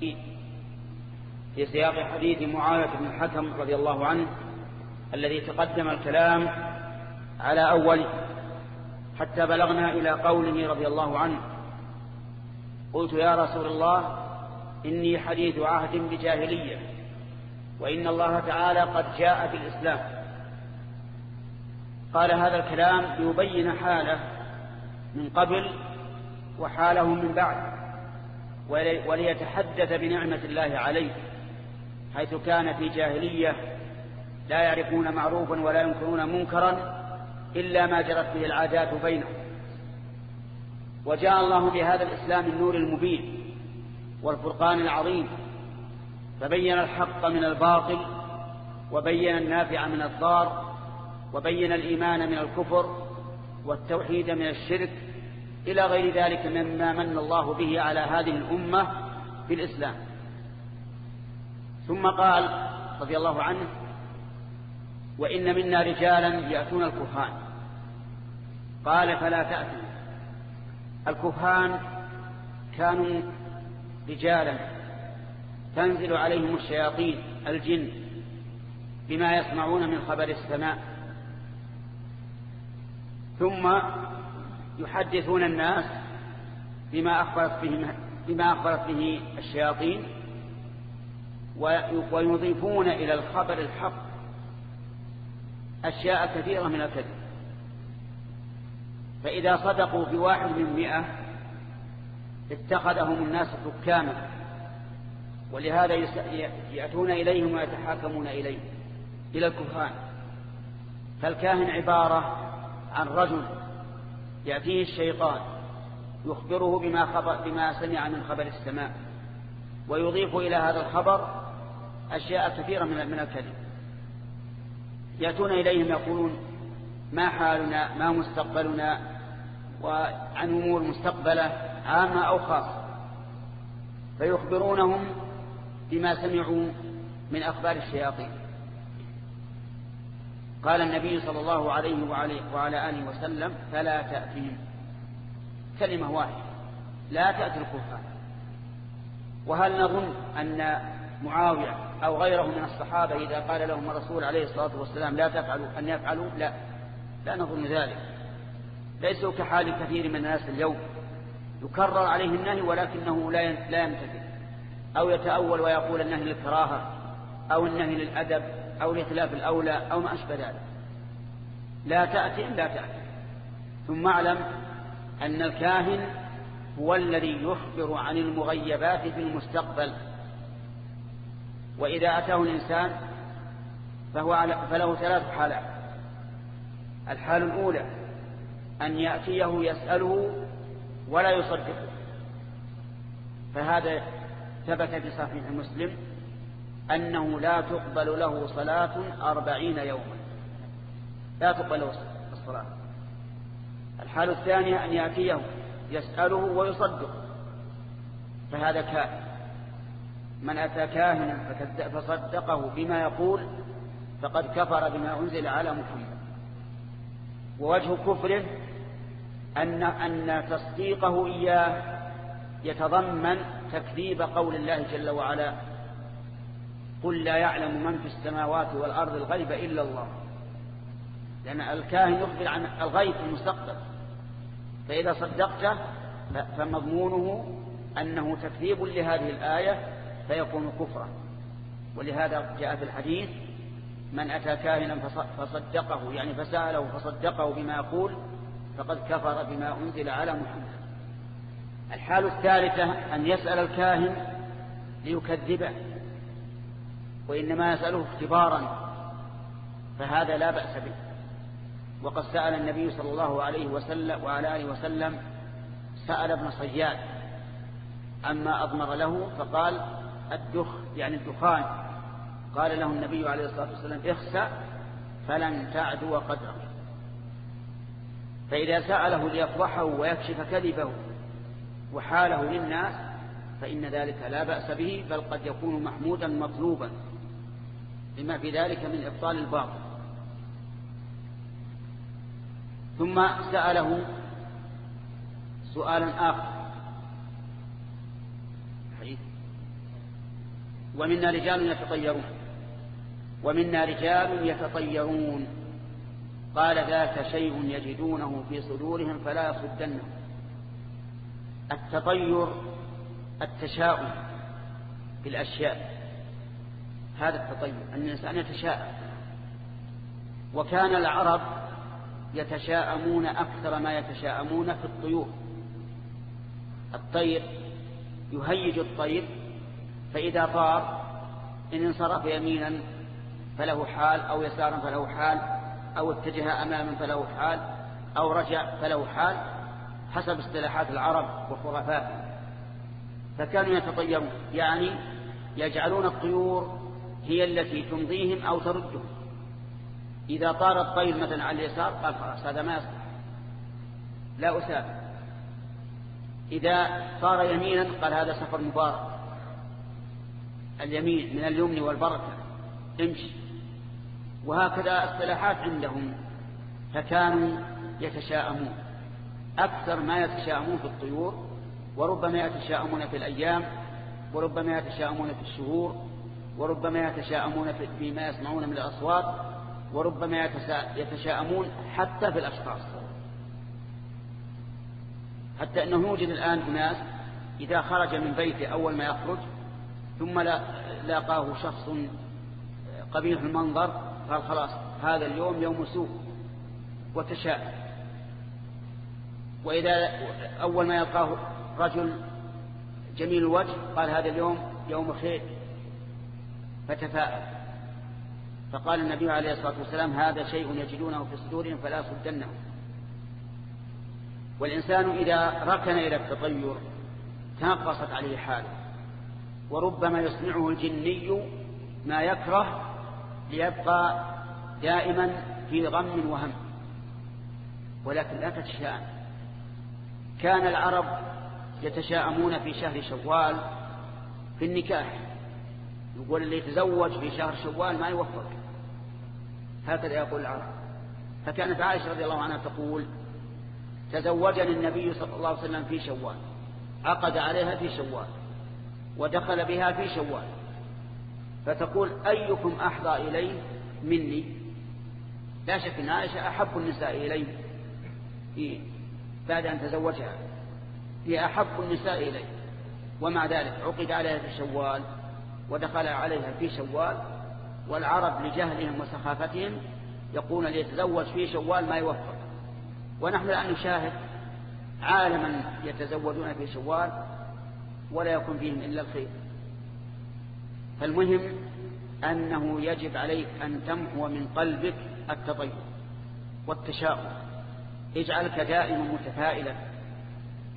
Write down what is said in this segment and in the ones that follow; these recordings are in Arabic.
في سياق حديث معاوية بن الحكم رضي الله عنه الذي تقدم الكلام على أوله حتى بلغنا إلى قوله رضي الله عنه قلت يا رسول الله إني حديث عهد بجاهلية وإن الله تعالى قد جاء بالإسلام. قال هذا الكلام ليبين حاله من قبل وحاله من بعد. وليتحدث بنعمة الله عليه حيث كان في جاهلية لا يعرفون معروفا ولا ينكرون منكرا إلا ما جرت به العادات بينهم. وجاء الله بهذا الإسلام النور المبين والفرقان العظيم فبين الحق من الباطل وبين النافع من الضار وبين الإيمان من الكفر والتوحيد من الشرك إلى غير ذلك مما من الله به على هذه الأمة في الإسلام. ثم قال رضي الله عنه وإن منا رجالا يأتون الكهان. قال فلا تأتوا. الكهان كانوا رجالا تنزل عليهم الشياطين الجن بما يسمعون من خبر السماء. ثم يحدثون الناس بما أخبرت به, بما أخبرت به الشياطين ويضيفون إلى الخبر الحق أشياء كثيرة من الكذب. فإذا صدقوا في واحد من مئة اتخذهم الناس حكاما ولهذا يأتون إليهم ويتحاكمون إليه إلى الكهان فالكاهن عبارة عن رجل يأتيه الشيطان يخبره بما, خبر بما سمع من خبر السماء ويضيف إلى هذا الخبر أشياء كثيرة من من الكذب. يأتون إليهم يقولون ما حالنا؟ ما مستقبلنا؟ وعن أمور مستقبلة عامة أو خاصة. فيخبرونهم بما سمعوا من أخبار الشياطين. قال النبي صلى الله عليه وعلى آله وسلم فلا تأتهم. كلمة واحدة. لا تأتي الكفار. وهل نظن أن معاوية أو غيره من الصحابة إذا قال لهم الرسول عليه الصلاة والسلام لا تفعلوا أن يفعلوا؟ لا. لا نظن ذلك. ليسوا كحال كثير من الناس اليوم. يكرر عليه النهي ولكنه لا لا يمتثل أو يتأول ويقول النهي للكراهة أو النهي للأدب. أو لخلاف الأولى أو ما أشبه ذلك. لا تأتي لا تأتي. ثم اعلم أن الكاهن هو الذي يخبر عن المغيبات في المستقبل. وإذا أتاه الإنسان فهو على فله ثلاث حالات. الحال الأولى أن يأتيه يسأله ولا يصدقه. فهذا ثبت في صحيح مسلم. أنه لا تقبل له صلاة أربعين يوما. لا تقبل له الصلاة. الحال الثانية أن يأتيه يسأله ويصدق. فهذا كائن. من أتى كاهنا فصدقه بما يقول فقد كفر بما أنزل على محمد. ووجه كفره أن, أن تصديقه إياه يتضمن تكذيب قول الله جل وعلا قل لا يعلم من في السماوات والأرض الغيب إلا الله. لأن الكاهن يخبر عن الغيب في المستقبل. فإذا صدقته فمضمونه أنه تكذيب لهذه الآية فيكون كفرا. ولهذا جاء في الحديث من أتى كاهنا فصدقه يعني فسأله فصدقه بما يقول فقد كفر بما أنزل على محمد. الحال الثالثة أن يسأل الكاهن ليكذبه. وإنما يسأله اختبارا فهذا لا بأس به. وقد سأل النبي صلى الله عليه وسلم وعلى آله وسلم سأل ابن صياد أما أضمر له فقال الدخ يعني الدخان. قال له النبي عليه الصلاة والسلام اخسأ فلن تعدو قدره. فإذا سأله ليفضحه ويكشف كذبه وحاله للناس فإن ذلك لا بأس به بل قد يكون محمودا مطلوبا. لما في ذلك من إبطال الباطل. ثم سأله سؤالا آخر. ومنا رجال يتطيرون. ومنا رجال يتطيرون. قال ذاك شيء يجدونه في صدورهم فلا يصدنهم. التطير التشاؤم بالأشياء. هذا التطير أن الإنسان يتشاءم. وكان العرب يتشاءمون أكثر ما يتشاءمون في الطيور. الطير يهيج الطير فإذا طار إن انصرف يمينا فله حال أو يسارا فله حال أو اتجه أماما فله حال أو رجع فله حال حسب اصطلاحات العرب وخرافاتهم. فكانوا يتطيرون يعني يجعلون الطيور هي التي تمضيهم أو تردهم. إذا طار الطير مثلا على اليسار قال خلاص هذا ما يصلح. لا أسافر. إذا صار يمينا قال هذا سفر مبارك. اليمين من اليمن والبركة. امشي. وهكذا اصطلاحات عندهم. فكانوا يتشاءمون. أكثر ما يتشاءمون في الطيور وربما يتشاءمون في الأيام وربما يتشاءمون في الشهور. وربما يتشاءمون فيما يسمعون من الأصوات وربما يتشاءمون حتى في الأشخاص. حتى أنه يوجد الآن أناس إذا خرج من بيته أول ما يخرج ثم لاقاه شخص قبيح المنظر قال خلاص هذا اليوم يوم سوء وتشاءم. وإذا أول ما يلقاه رجل جميل الوجه قال هذا اليوم يوم خير. فتفاءل. فقال النبي عليه الصلاة والسلام هذا شيء يجدونه في صدورهم فلا صدنه والإنسان إذا ركن إلى التطير تنقصت عليه حاله وربما يصنعه الجني ما يكره ليبقى دائما في غم وهم. ولكن لا تتشاءم. كان العرب يتشاءمون في شهر شوال في النكاح. يقول اللي يتزوج في شهر شوال ما يوفق. هكذا يقول العرب. فكانت عائشة رضي الله عنها تقول تزوجني النبي صلى الله عليه وسلم في شوال. عقد عليها في شوال. ودخل بها في شوال. فتقول أيكم أحظى إليه مني؟ لا شك أن عائشة أحب النساء إليه بعد أن تزوجها. هي أحب النساء إليه ومع ذلك عقد عليها في شوال. ودخل عليها في شوال والعرب لجهلهم وسخافتهم يقول ليتزوج في شوال ما يوفق. ونحن الآن نشاهد عالما يتزوجون في شوال ولا يكون فيهم إلا الخير. فالمهم أنه يجب عليك أن تمحو من قلبك التطيب والتشاؤم. اجعلك دائما متفائلا.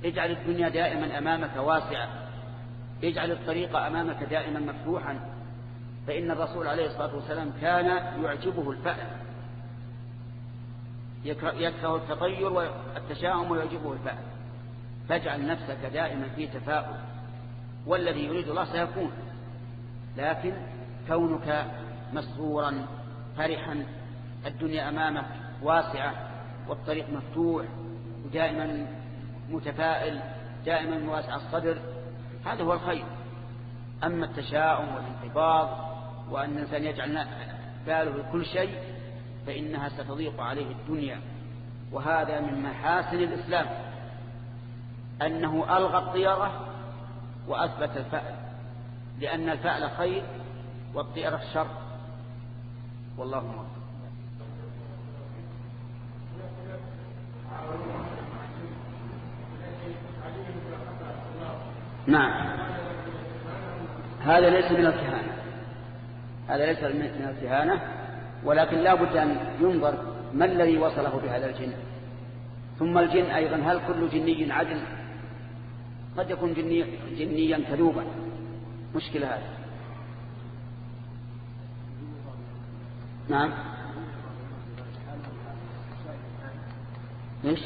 اجعل الدنيا دائما أمامك واسعة. اجعل الطريق أمامك دائما مفتوحا فإن الرسول عليه الصلاة والسلام كان يعجبه الفأل. يكره التطير والتشاؤم ويعجبه الفأل. فاجعل نفسك دائما في تفاؤل والذي يريد الله سيكون. لكن كونك مسرورا فرحا الدنيا أمامك واسعة والطريق مفتوح ودائما متفائل دائما واسع الصدر هذا هو الخير. أما التشاؤم والانقباض وأن الإنسان يجعل باله لكل شيء فإنها ستضيق عليه الدنيا. وهذا من محاسن الإسلام. أنه ألغى الطيرة وأثبت الفأل. لأن الفأل خير والطيرة شر. والله موفق. نعم. هذا ليس من الكهانة. هذا ليس من الكهانة ولكن لا بد أن ينظر ما الذي وصله بهذا الجن. ثم الجن أيضا هل كل جني عدل؟ قد يكون جني جنيا كذوبا. مشكلة هذا نعم. إيش؟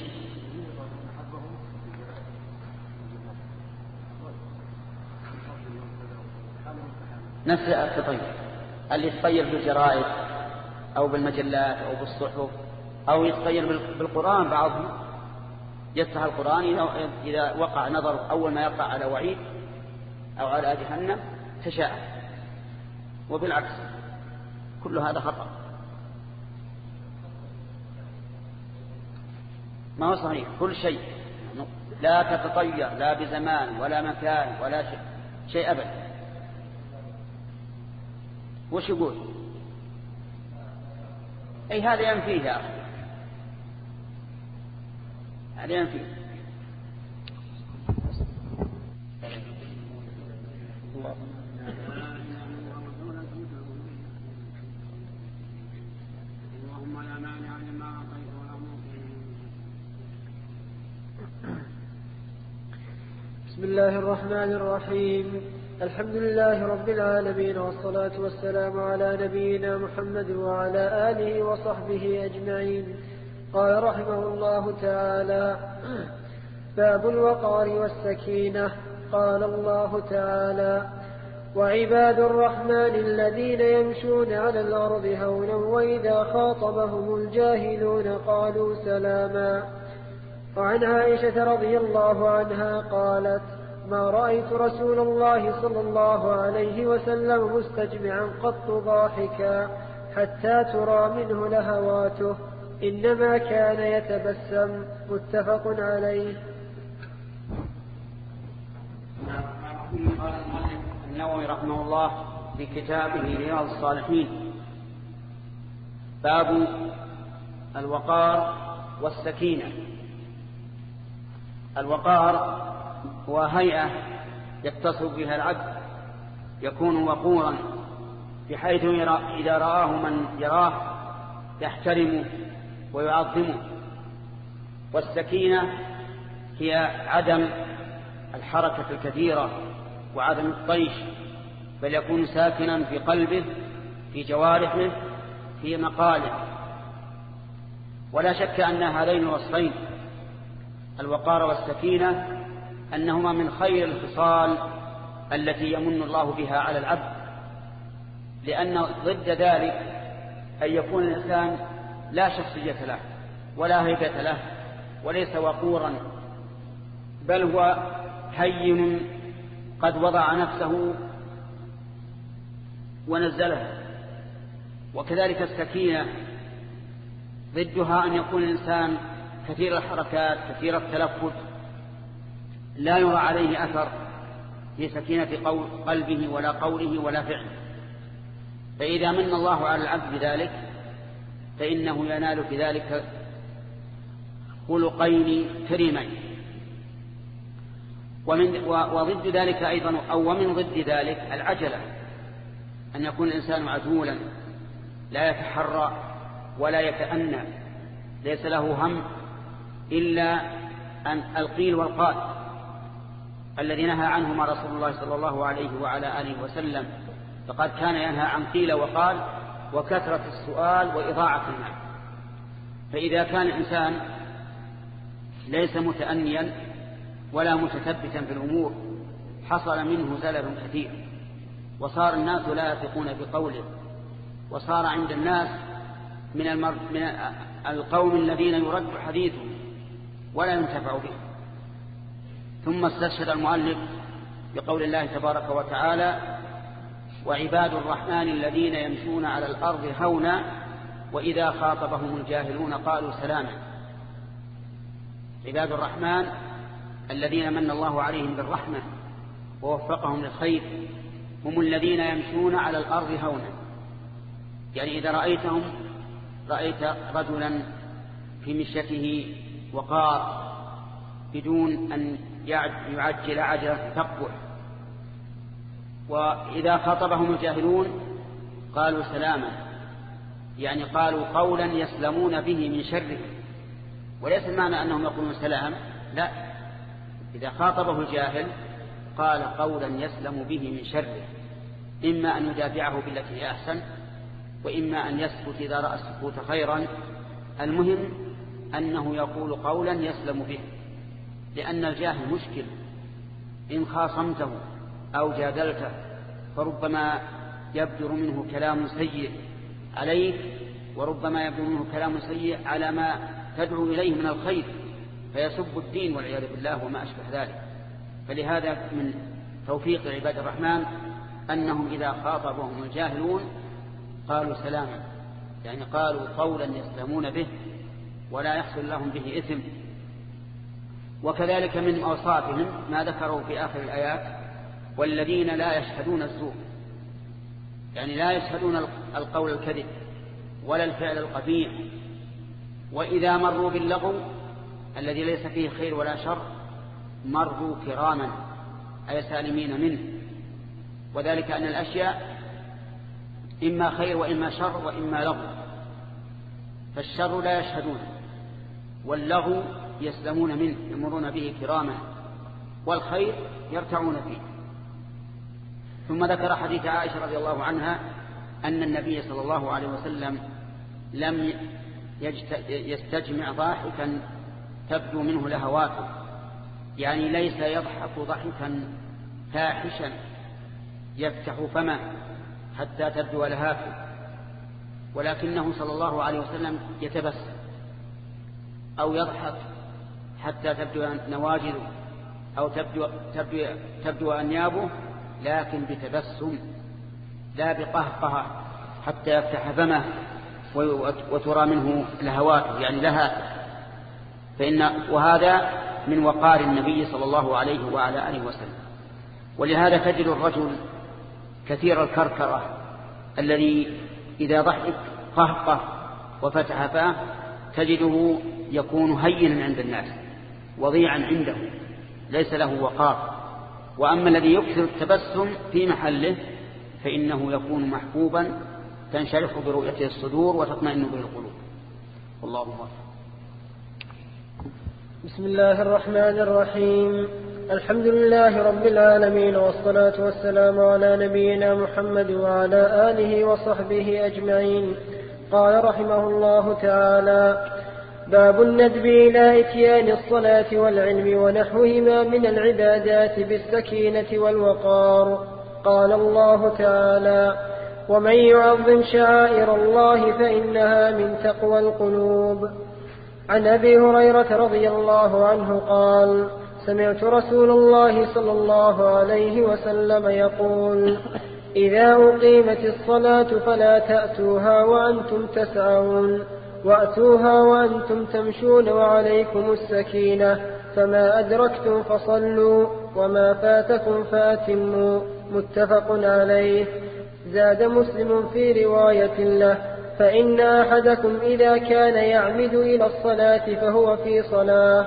نفس التطير. اللي يتطير بالجرائد أو بالمجلات أو بالصحف أو يتطير بالقرآن بعضهم؟ يفتح القرآن إذا وقع نظر أول ما يقع على وعيد أو على جهنم تشاء. وبالعكس كل هذا خطأ. ما هو صحيح؟ كل شيء. لا تتطير لا بزمان ولا مكان ولا شيء, شيء أبدا. وش يقول؟ أي هذا ينفيه يا أخي. هذا ينفيه. بسم الله الرحمن الرحيم. الحمد لله رب العالمين والصلاة والسلام على نبينا محمد وعلى آله وصحبه أجمعين. قال رحمه الله تعالى باب الوقار والسكينة. قال الله تعالى وعباد الرحمن الذين يمشون على الأرض هونا وإذا خاطبهم الجاهلون قالوا سلاما. وعن عائشة رضي الله عنها قالت ما رأيت رسول الله صلى الله عليه وسلم مستجمعا قط ضاحكا حتى ترى منه لهواته. إنما كان يتبسم. متفق عليه. قال النووي رحمه الله في كتابه رياض الصالحين. باب الوقار والسكينة. الوقار هو هيئة يتصف بها العبد يكون وقورا بحيث إذا رآه من يراه يحترمه ويعظمه. والسكينة هي عدم الحركة الكثيرة وعدم الطيش بل يكون ساكنا في قلبه في جوارحه في مقاله. ولا شك أن هذين الوصفين الوقار والسكينة أنهما من خير الخصال التي يمن الله بها على العبد. لأن ضد ذلك أن يكون الإنسان لا شخصية له ولا هيبة له وليس وقورا بل هو هين قد وضع نفسه ونزلها وكذلك السكينة ضدها أن يكون الإنسان كثير الحركات كثير التلفت لا يرى عليه أثر في سكينة قلبه ولا قوله ولا فعله. فإذا من الله على العبد بذلك فإنه ينال في ذلك خلقين كريمين. ومن وضد ذلك أيضا أو ومن ضد ذلك العجلة. أن يكون الإنسان عجولا لا يتحرى ولا يتأنى ليس له هم إلا أن القيل والقال. الذي نهى عنهما رسول الله صلى الله عليه وعلى آله وسلم. فقد كان ينهى عن قيل وقال وكثرة السؤال وإضاعة المال فإذا كان الإنسان ليس متأنيا ولا متثبتا في الأمور حصل منه زلل كثير وصار الناس لا يثقون بقوله وصار عند الناس من, المر... من القوم الذين يرد حديثهم ولا ينتفع به. ثم استشهد المؤلف بقول الله تبارك وتعالى وعباد الرحمن الذين يمشون على الأرض هونا وإذا خاطبهم الجاهلون قالوا سلاما. عباد الرحمن الذين من الله عليهم بالرحمة ووفقهم للخير هم الذين يمشون على الأرض هونا. يعني إذا رأيتهم رأيت رجلا في مشيته وقار بدون أن يعجل عجلة تقبح وإذا خاطبهم الجاهلون قالوا سلاما يعني قالوا قولا يسلمون به من شره. وليس المعنى أنهم يقولون سلام لا. إذا خاطبه الجاهل قال قولا يسلم به من شره إما أن يدافعه بالتي هي أحسن وإما أن يسكت إذا رأى السكوت خيرا. المهم أنه يقول قولا يسلم به. لأن الجاهل مشكل. إن خاصمته أو جادلته فربما يبدر منه كلام سيء عليك وربما يبدر منه كلام سيء على ما تدعو إليه من الخير فيسب الدين والعياذ بالله وما أشبه ذلك. فلهذا من توفيق عباد الرحمن أنهم إذا خاطبهم الجاهلون قالوا سلاما يعني قالوا قولا يسلمون به ولا يحصل لهم به إثم. وكذلك من أوصافهم ما ذكروا في آخر الآيات والذين لا يشهدون الزور. يعني لا يشهدون القول الكذب ولا الفعل القبيح. وإذا مروا باللغو الذي ليس فيه خير ولا شر مروا كراما أي سالمين منه. وذلك أن الأشياء إما خير وإما شر وإما لغو. فالشر لا يشهدون واللغو يسلمون منه يمرون به كراما والخير يرتعون فيه. ثم ذكر حديث عائشة رضي الله عنها أن النبي صلى الله عليه وسلم لم يستجمع ضاحكا تبدو منه لهواته يعني ليس يضحك ضحكا فاحشا يفتح فمه حتى تبدو لهاته ولكنه صلى الله عليه وسلم يتبسم أو يضحك حتى تبدو نواجذه أو تبدو, تبدو, تبدو أنيابه لكن بتبسم لا بقهقه حتى يفتح فمه وترى منه لهواته يعني لها. فإن وهذا من وقار النبي صلى الله عليه وعلى آله وسلم. ولهذا تجد الرجل كثير الكركرة الذي إذا ضحك قهقه وفتح فاه تجده يكون هينا عند الناس. وضيعا عنده. ليس له وقار. وأما الذي يكثر التبسم في محله فإنه يكون محبوبا تنشرح برؤيته الصدور وتطمئن به القلوب. والله أكبر بسم الله الرحمن الرحيم. الحمد لله رب العالمين والصلاة والسلام على نبينا محمد وعلى آله وصحبه أجمعين. قال رحمه الله تعالى باب الندب إلى إتيان الصلاة والعلم ونحوهما من العبادات بالسكينة والوقار. قال الله تعالى ومن يعظم شعائر الله فإنها من تقوى القلوب. عن أبي هريرة رضي الله عنه قال سمعت رسول الله صلى الله عليه وسلم يقول إذا أقيمت الصلاة فلا تأتوها وأنتم تسعون. وأتوها وأنتم تمشون وعليكم السكينة فما أدركتم فصلوا وما فاتكم فأتموا. متفق عليه. زاد مسلم في رواية له فإن أحدكم إذا كان يعمد إلى الصلاة فهو في صلاة.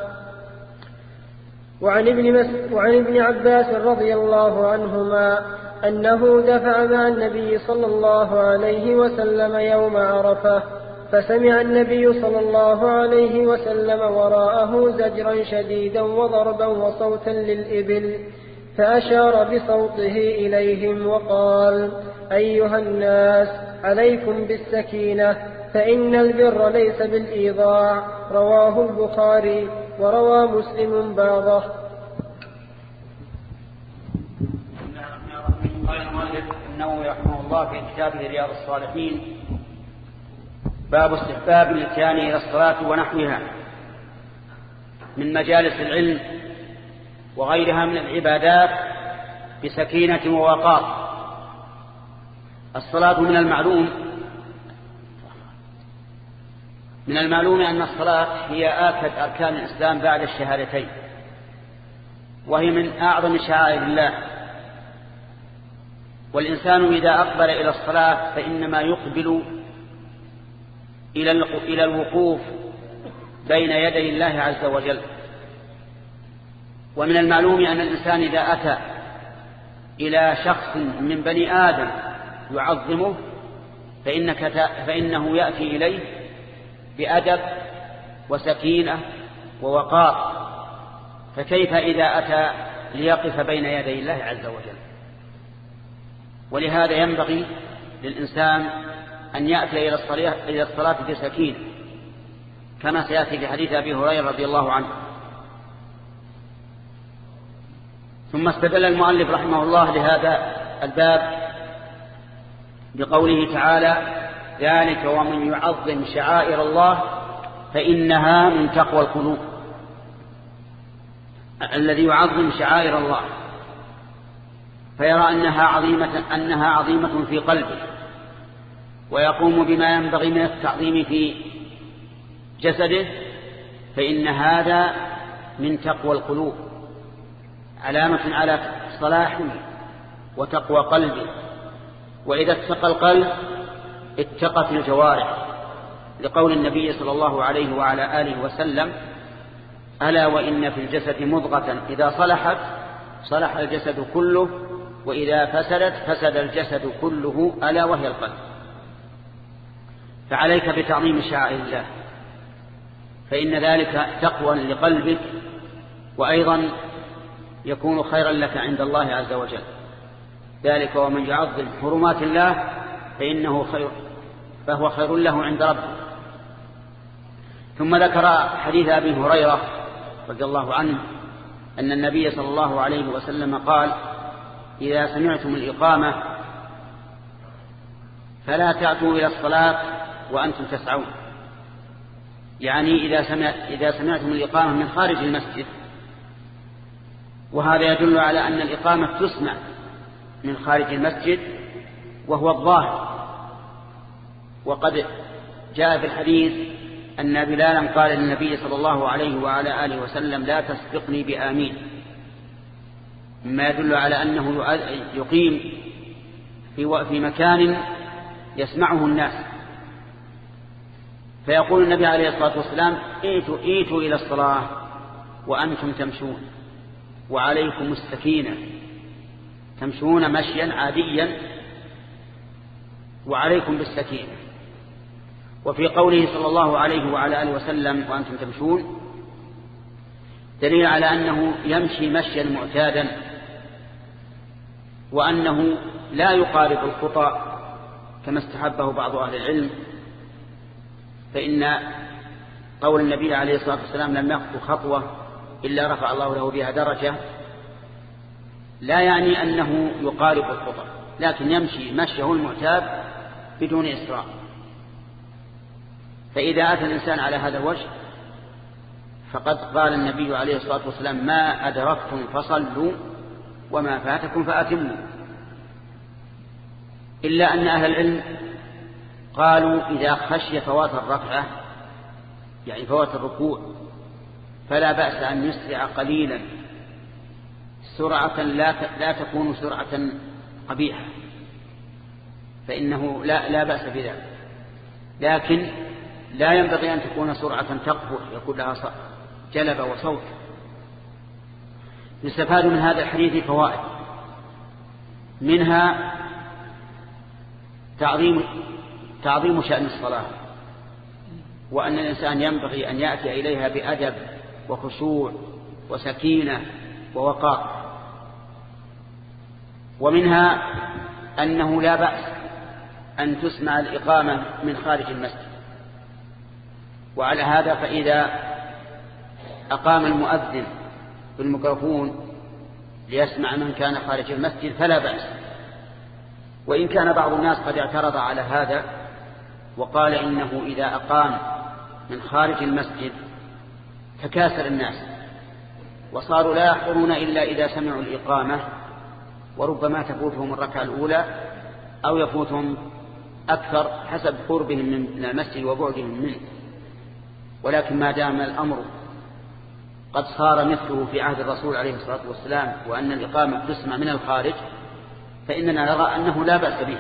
وعن ابن, مس... وعن ابن عباس رضي الله عنهما أنه دفع مع النبي صلى الله عليه وسلم يوم عرفة فسمع النبي صلى الله عليه وسلم وراءه زجرا شديدا وضربا وصوتا للإبل فأشار بصوته إليهم وقال أيها الناس عليكم بالسكينة فإن البر ليس بالإيضاع رواه البخاري وروى مسلم بعضه. قال المؤلف النووي رحمه الله في كتابه رياض الصالحين. باب استحباب الإتيان إلى الصلاة ونحوها من مجالس العلم وغيرها من العبادات بسكينة ووقار. الصلاة من المعلوم من المعلوم أن الصلاة هي آكد أركان الإسلام بعد الشهادتين وهي من أعظم شعائر الله. والإنسان إذا أقبل إلى الصلاة فإنما يقبل إلى الوقوف بين يدي الله عز وجل. ومن المعلوم أن الإنسان إذا أتى إلى شخص من بني آدم يعظمه فإنك فإنه يأتي إليه بأدب وسكينة ووقار. فكيف إذا أتى ليقف بين يدي الله عز وجل؟ ولهذا ينبغي للإنسان أن يأتي إلى الصلاة, إلى الصلاة بسكين كما سيأتي في حديث أبي هريرة رضي الله عنه. ثم استدل المؤلف رحمه الله لهذا الباب بقوله تعالى ذلك ومن يعظم شعائر الله فإنها من تقوى القلوب. الذي يعظم شعائر الله فيرى أنها عظيمة, أنها عظيمة في قلبه. ويقوم بما ينبغي من التعظيم في جسده فإن هذا من تقوى القلوب علامة على صلاحه وتقوى قلبه وإذا اتقى القلب اتقت الجوارح. لقول النبي صلى الله عليه وعلى آله وسلم ألا وإن في الجسد مضغة إذا صلحت صلح الجسد كله وإذا فسدت فسد الجسد كله ألا وهي القلب. فعليك بتعظيم شعائر الله. فإن ذلك تقوى لقلبك وأيضا يكون خيرا لك عند الله عز وجل. ذلك ومن يعظم حرمات الله فإنه خير فهو خير له عند ربه. ثم ذكر حديث أبي هريرة رضي الله عنه أن النبي صلى الله عليه وسلم قال إذا سمعتم الإقامة فلا تأتوا إلى الصلاة وأنتم تسعون. يعني إذا, سمع إذا سمعتم الإقامة من خارج المسجد وهذا يدل على أن الإقامة تسمع من خارج المسجد وهو الظاهر. وقد جاء في الحديث أن بلالا قال للنبي صلى الله عليه وعلى آله وسلم لا تسبقني بآمين. مما يدل على أنه يقيم في في مكان يسمعه الناس. فيقول النبي عليه الصلاة والسلام ايتوا, إيتوا إلى الصلاة وأنتم تمشون وعليكم السكينة تمشون مشيا عاديا وعليكم بالسكينة. وفي قوله صلى الله عليه وعلى آله وسلم وأنتم تمشون دليل على أنه يمشي مشيا معتادا وأنه لا يقارب الخطأ كما استحبه بعض أهل العلم فإن قول النبي عليه الصلاة والسلام لم يخطو خطوة إلا رفع الله له بها درجة لا يعني أنه يقارب الخطأ لكن يمشي مشيه المعتاد بدون إسراء فإذا أتى الإنسان على هذا الوجه فقد قال النبي عليه الصلاة والسلام ما أدركتم فصلوا وما فاتكم فأتموا. إلا أن أهل العلم قالوا إذا خشي فوات الركعة يعني فوات الركوع فلا بأس أن يسرع قليلا سرعة لا لا تكون سرعة قبيحة فإنه لا لا بأس بذلك لكن لا ينبغي أن تكون سرعة تقبح يكون لها جلب وصوت. يستفاد من هذا الحديث فوائد. منها تعظيم تعظيم شأن الصلاة. وأن الإنسان ينبغي أن يأتي إليها بأدب وخشوع وسكينة ووقار. ومنها أنه لا بأس أن تسمع الإقامة من خارج المسجد. وعلى هذا فإذا أقام المؤذن بالميكروفون ليسمع من كان خارج المسجد فلا بأس. وإن كان بعض الناس قد اعترض على هذا وقال إنه إذا أقام من خارج المسجد تكاثر الناس وصاروا لا يحضرون إلا إذا سمعوا الإقامة وربما تفوتهم الركعة الأولى أو يفوتهم أكثر حسب قربهم من المسجد وبعدهم منه. ولكن ما دام الأمر قد صار مثله في عهد الرسول عليه الصلاة والسلام وأن الإقامة تسمع من الخارج فإننا نرى أنه لا بأس به.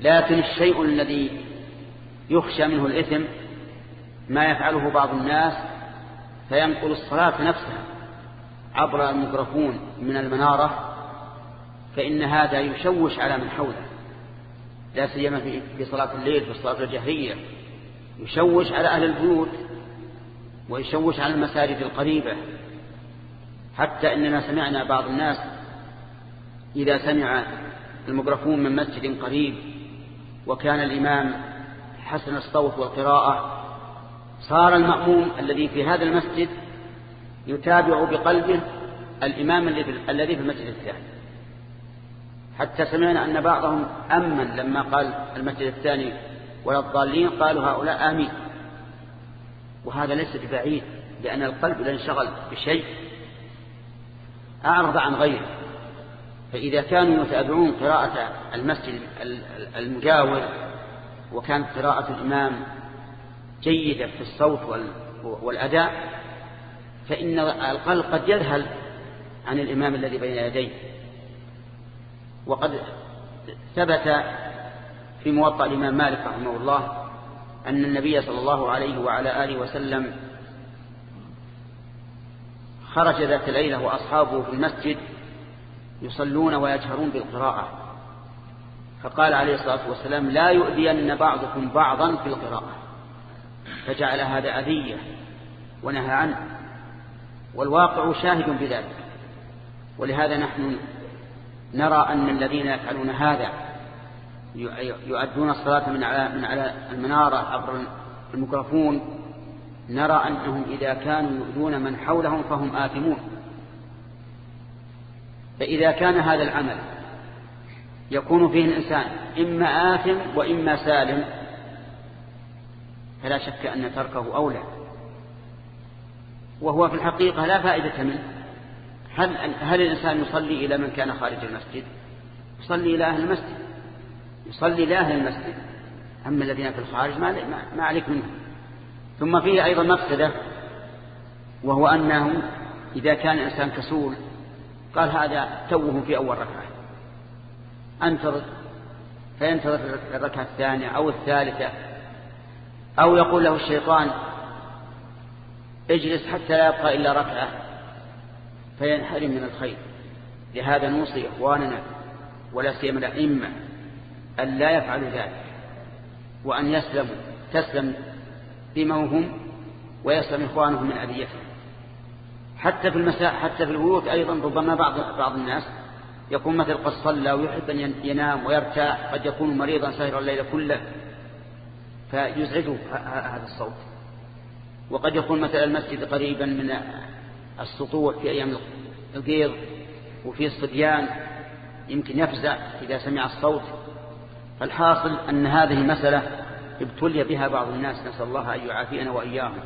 لكن الشيء الذي يخشى منه الإثم ما يفعله بعض الناس فينقل الصلاة نفسها عبر الميكروفون من المنارة فإن هذا يشوش على من حوله. لا سيما في صلاة الليل في الصلاة الجهرية. يشوش على أهل البيوت ويشوش على المساجد القريبة. حتى إننا سمعنا بعض الناس إذا سمع الميكروفون من مسجد قريب وكان الإمام حسن الصوت والقراءة صار المأموم الذي في هذا المسجد يتابع بقلبه الإمام الذي في المسجد الثاني. حتى سمعنا أن بعضهم أمن لما قال المسجد الثاني ولا الضالين قالوا هؤلاء آمين. وهذا ليس ببعيد لأن القلب لا انشغل بشيء. أعرض عن غيره. فإذا كانوا يتابعون قراءة المسجد المجاور وكانت قراءة الإمام جيدة في الصوت والأداء فإن القلب قد يذهل عن الإمام الذي بين يديه. وقد ثبت في موطأ الإمام مالك رحمه الله أن النبي صلى الله عليه وعلى آله وسلم خرج ذات ليلة وأصحابه في المسجد يصلون ويجهرون بالقراءة. فقال عليه الصلاة والسلام لا يؤذين بعضكم بعضا في القراءة. فجعل هذا أذية ونهى عنه. والواقع شاهد بذلك. ولهذا نحن نرى أن الذين يفعلون هذا يؤدون الصلاة من على من على المنارة عبر الميكروفون. نرى أنهم إذا كانوا يؤذون من حولهم فهم آثمون. فإذا كان هذا العمل يكون فيه الإنسان إما آثم وإما سالم. فلا شك أن تركه أولى. وهو في الحقيقة لا فائدة منه. هل, هل الإنسان يصلي إلى من كان خارج المسجد؟ يصلي إلى أهل المسجد. يصلي لأهل المسجد. أما الذين في الخارج ما, ما عليك منهم. ثم فيه أيضا مفسدة وهو أنه إذا كان الإنسان كسول قال هذا توه في أول ركعة. أنتظر فينتظر الركعة الثانية أو الثالثة أو يقول له الشيطان اجلس حتى لا يبقى إلا ركعة فينحرم من الخير. لهذا نوصي إخواننا ولا سيما الأئمة أن لا يفعلوا ذلك وأن يسلموا تسلم دموهم ويسلم إخوانهم من أذيتهم. حتى في المساء حتى في البيوت أيضا ربما بعض بعض الناس يكون مثل قد صلى ويحب أن ينام ويرتاح قد يكون مريضا سهر الليل كله. فيزعجه هذا الصوت. وقد يكون مثل المسجد قريبا من السطوح في أيام القيض وفي الصديان يمكن يفزع إذا سمع الصوت. فالحاصل أن هذه مسألة ابتلي بها بعض الناس. نسأل الله أن يعافينا وإياهم.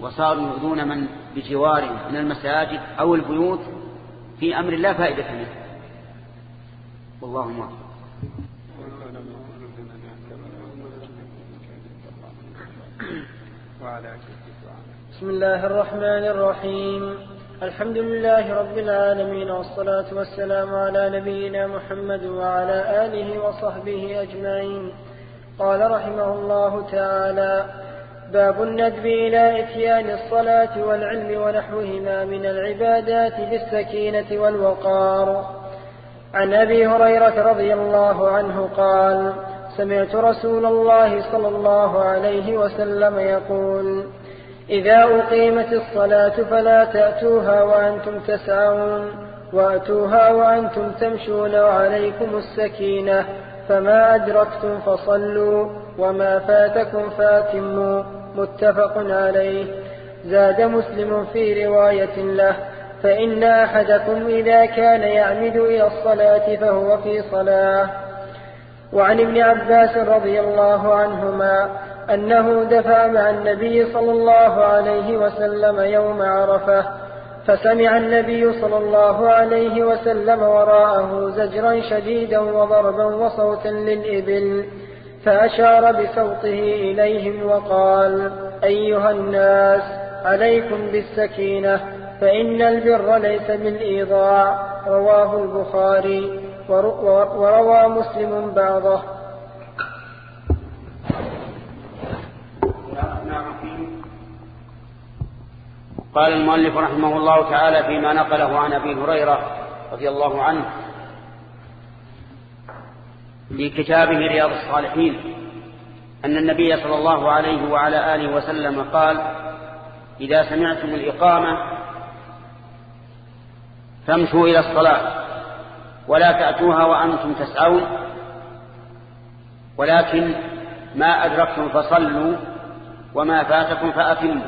وصاروا يؤذون من بجوارهم من المساجد أو البيوت في أمر لا فائدة منه. والله موافق. بسم الله الرحمن الرحيم. الحمد لله رب العالمين والصلاة والسلام على نبينا محمد وعلى آله وصحبه أجمعين. قال رحمه الله تعالى باب الندب إلى إتيان الصلاة والعلم ونحوهما من العبادات بالسكينة والوقار. عن أبي هريرة رضي الله عنه قال سمعت رسول الله صلى الله عليه وسلم يقول إذا أقيمت الصلاة فلا تأتوها وأنتم تسعون وأتوها وأنتم تمشون وعليكم السكينة فما أدركتم فصلوا وما فاتكم فاتموا متفق عليه. زاد مسلم في رواية له فإن أحدكم إذا كان يعمد إلى الصلاة فهو في صلاة. وعن ابن عباس رضي الله عنهما أنه دفع مع النبي صلى الله عليه وسلم يوم عرفة فسمع النبي صلى الله عليه وسلم وراءه زجرا شديدا وضربا وصوتا للإبل فأشار بصوته إليهم وقال أيها الناس عليكم بالسكينة. فإن البر ليس بالإيضاع رواه البخاري وروى مسلم بعضه. قال المؤلف رحمه الله تعالى فيما نقله عن أبي هريرة رضي الله عنه في كتابه رياض الصالحين أن النبي صلى الله عليه وعلى آله وسلم قال إذا سمعتم الإقامة فامشوا إلى الصلاة ولا تأتوها وأنتم تسعون. ولكن ما أدركتم فصلوا وما فاتكم فأتموا.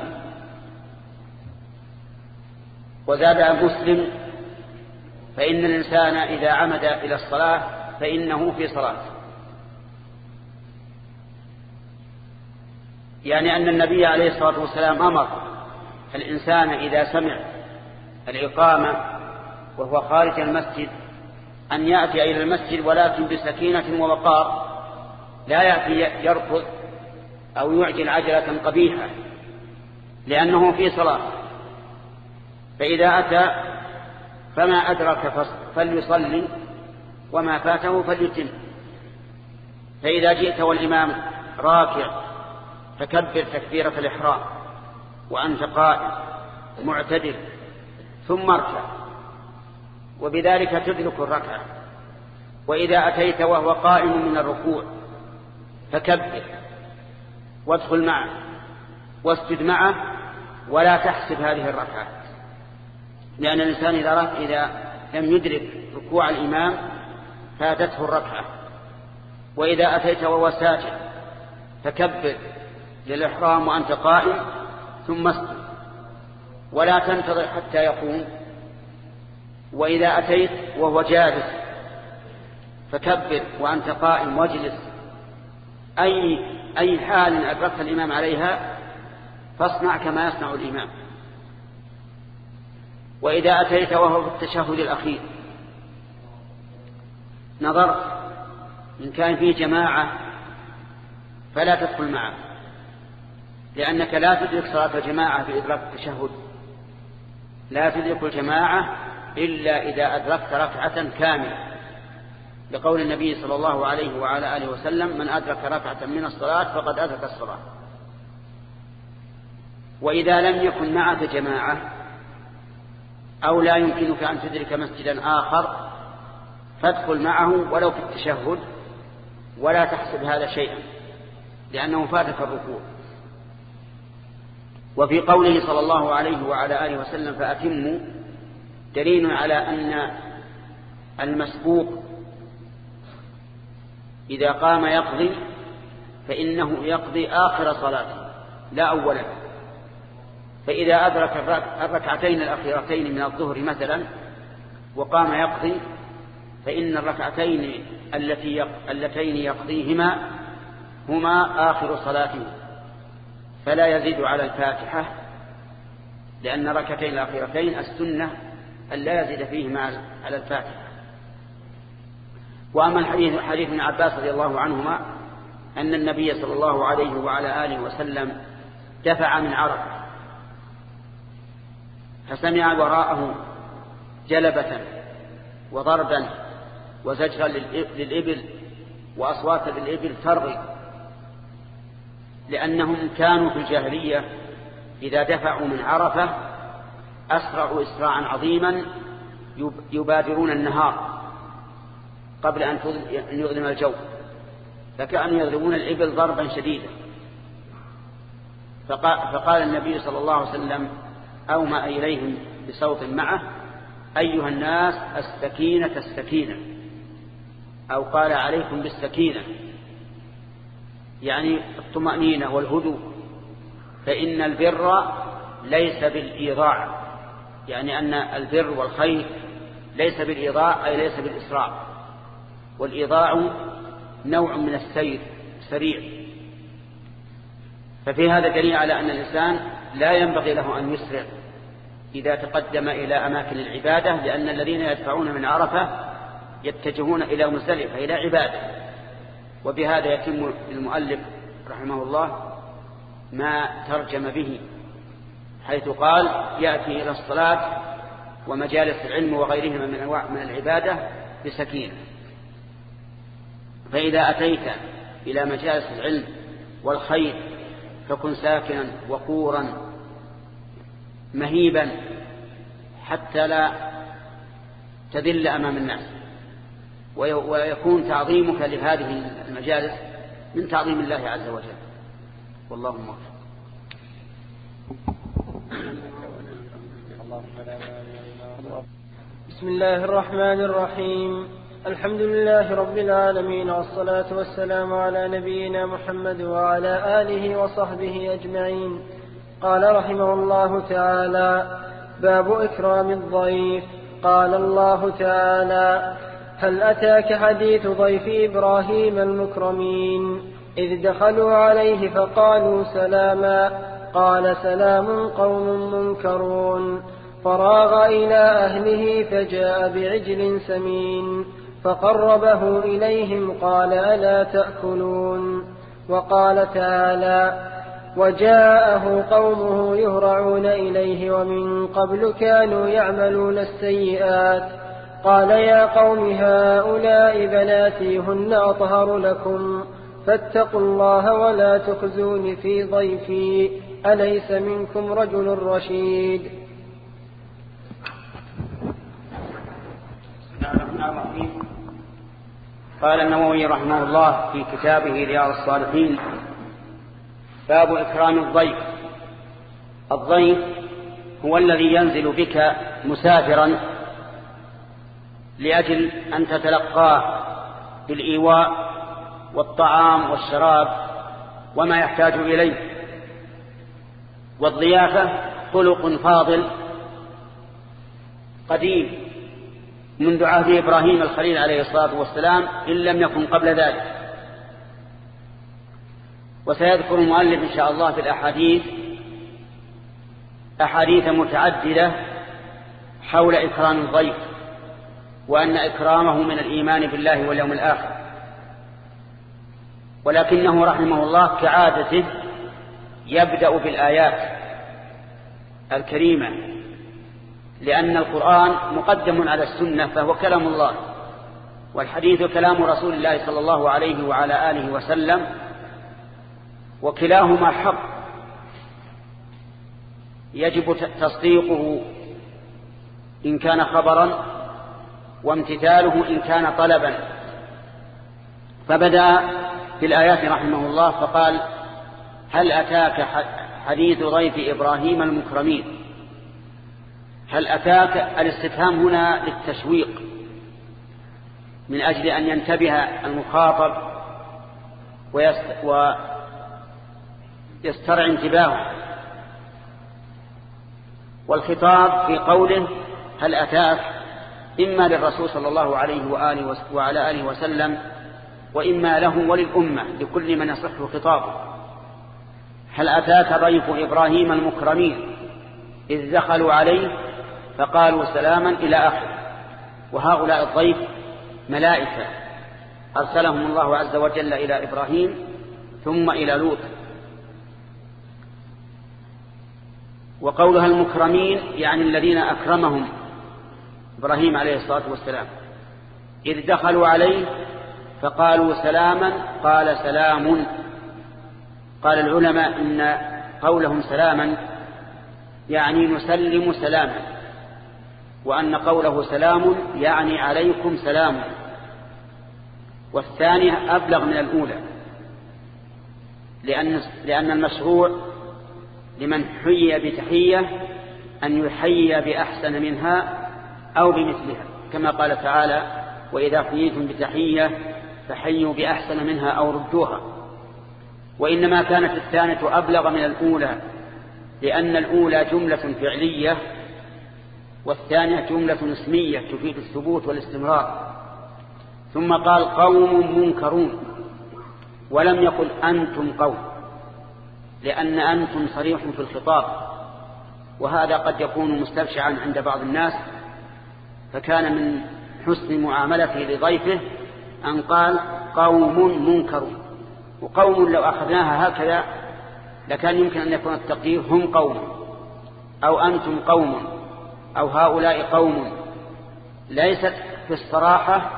وزاد مسلم فإن الإنسان إذا عمد إلى الصلاة فإنه في صلاة. يعني أن النبي عليه الصلاة والسلام أمر الإنسان إذا سمع الإقامة وهو خارج المسجد أن يأتي إلى المسجد ولكن بسكينة ووقار لا يأتي يركض أو يعجل عجلة قبيحة لأنه في صلاة. فإذا أتى فما أدرك فليصلي وما فاته فليتم فإذا جئت والإمام راكع فكبر تكبيرة الإحرام وأنت قائم معتدل ثم اركع. وبذلك تدرك الركعة. وإذا أتيت وهو قائم من الركوع فكبر وادخل معه واسجد معه ولا تحسب هذه الركعة. لأن الإنسان إذا, إذا لم يدرك ركوع الإمام فاتته الركعة. وإذا أتيت وهو ساجد فكبر للإحرام وأنت قائم ثم اسجد. ولا تنتظر حتى يقوم. وإذا أتيت وهو جالس فكبر وأنت قائم واجلس. أي, أي حال أدركت الإمام عليها فاصنع كما يصنع الإمام. وإذا أتيت وهو في التشهد الأخير نظرت إن كان فيه جماعة فلا تدخل معه لأنك لا تدرك صلاة الجماعة بإدراك التشهد. لا تدرك الجماعة إلا إذا أدركت ركعة كاملة. لقول النبي صلى الله عليه وعلى آله وسلم من أدرك ركعة من الصلاة فقد أدرك الصلاة. وإذا لم يكن معك جماعة أو لا يمكنك أن تدرك مسجدا آخر فادخل معه ولو في التشهد ولا تحسب هذا شيئا لأنه فاتك الركوع. وفي قوله صلى الله عليه وعلى آله وسلم فأتموا دليل على أن المسبوق إذا قام يقضي فإنه يقضي آخر صلاته لا أولا فإذا أدرك الركعتين الأخيرتين من الظهر مثلا وقام يقضي فإن الركعتين التي اللتين يقضيهما هما آخر صلاته. فلا يزيد على الفاتحة لأن الركعتين الأخيرتين السنة أن لا يزيد فيهما على الفاتحة. وأما الحديث حديث ابن عباس رضي الله عنهما أن النبي صلى الله عليه وعلى آله وسلم دفع من عرفة. فسمع وراءه جلبة وضربا وزجرا للإبل وأصواتا للإبل ترغي لأنهم كانوا في الجاهلية إذا دفعوا من عرفة أسرعوا إسراعا عظيما يبادرون النهار قبل أن يظلم الجو فكأنوا يضربون الإبل ضربا شديدا. فقال النبي صلى الله عليه وسلم أومأ إليهم بصوت معه أيها الناس السكينة السكينة. أو قال عليكم بالسكينة. يعني الطمأنينة والهدوء. فإن البر ليس بالإيضاع. يعني أن البر والخير ليس بالإيضاع أي ليس بالإسراع. والإيضاع نوع من السير سريع. ففي هذا دليل على أن الإنسان لا ينبغي له أن يسرع إذا تقدم إلى أماكن العبادة لأن الذين يدفعون من عرفة يتجهون إلى مزدلفة إلى عبادة. وبهذا يتم المؤلف رحمه الله ما ترجم به. حيث قال يأتي إلى الصلاة ومجالس العلم وغيرهما من أنواع من العبادة بسكينة. فإذا أتيت إلى مجالس العلم والخير فكن ساكنا وقورا مهيبا حتى لا تذل أمام الناس. ويكون تعظيمك لهذه المجالس من تعظيم الله عز وجل. والله موفق. بسم الله الرحمن الرحيم. الحمد لله رب العالمين والصلاة والسلام على نبينا محمد وعلى آله وصحبه أجمعين. قال رحمه الله تعالى باب إكرام الضيف. قال الله تعالى هل أتاك حديث ضيف إبراهيم المكرمين؟ إذ دخلوا عليه فقالوا سلاما. قال سلام قوم منكرون. فراغ إلى أهله فجاء بعجل سمين فقربه إليهم قال ألا تأكلون وقال تعالى وجاءه قومه يهرعون إليه ومن قبل كانوا يعملون السيئات قال يا قوم هؤلاء بناتي هن أطهر لكم فاتقوا الله ولا تخزون في ضيفي أليس منكم رجل رشيد قال النووي رحمه الله في كتابه رياض الصالحين باب إكرام الضيف. الضيف هو الذي ينزل بك مسافرا لأجل أن تتلقاه بالإيواء والطعام والشراب وما يحتاج إليه. والضيافة خلق فاضل قديم منذ عهد إبراهيم الخليل عليه الصلاة والسلام إن لم يكن قبل ذلك. وسيذكر المؤلف إن شاء الله في الأحاديث أحاديث متعددة حول إكرام الضيف وأن إكرامه من الإيمان بالله واليوم الآخر. ولكنه رحمه الله كعادته يبدأ بالآيات الكريمة لأن القرآن مقدم على السنة فهو كلام الله والحديث كلام رسول الله صلى الله عليه وعلى آله وسلم وكلاهما حق يجب تصديقه إن كان خبرا وامتثاله إن كان طلبا. فبدأ بالآيات رحمه الله فقال هل أتاك حديث ضيف إبراهيم المكرمين؟ هل أتاك الاستفهام هنا للتشويق من أجل أن ينتبه المخاطب ويسترع انتباهه؟ والخطاب في قوله هل أتاك إما للرسول صلى الله عليه وآله وعلى آله وسلم وإما له وللأمة لكل من يصح خطابه. هل أتاك ضيف إبراهيم المكرمين إذ دخلوا عليه فقالوا سلاما إلى آخر. وهؤلاء الضيف ملائكة. أرسلهم الله عز وجل إلى إبراهيم ثم إلى لوط. وقولها المكرمين يعني الذين أكرمهم إبراهيم عليه الصلاة والسلام. إذ دخلوا عليه فقالوا سلاما قال سلام. قال العلماء إن قولهم سلاما يعني نسلم سلاما. وأن قوله سلام يعني عليكم سلام. والثانية أبلغ من الأولى. لأن, لأن المشروع لمن حيي بتحية أن يحيي بأحسن منها أو بمثلها كما قال تعالى وإذا حييتم بتحية فحيوا بأحسن منها أو ردوها. وإنما كانت الثانية أبلغ من الأولى لأن الأولى جملة فعلية والثانية جملة اسمية تفيد الثبوت والاستمرار. ثم قال قوم منكرون. ولم يقل أنتم قوم لأن أنتم صريح في الخطاب. وهذا قد يكون مستبشعا عند بعض الناس. فكان من حسن معاملته لضيفه أن قال قوم منكرون. وقوم لو أخذناها هكذا لكان يمكن أن يكون التقدير هم قوم أو أنتم قوم. أو هؤلاء قوم ليست في الصراحة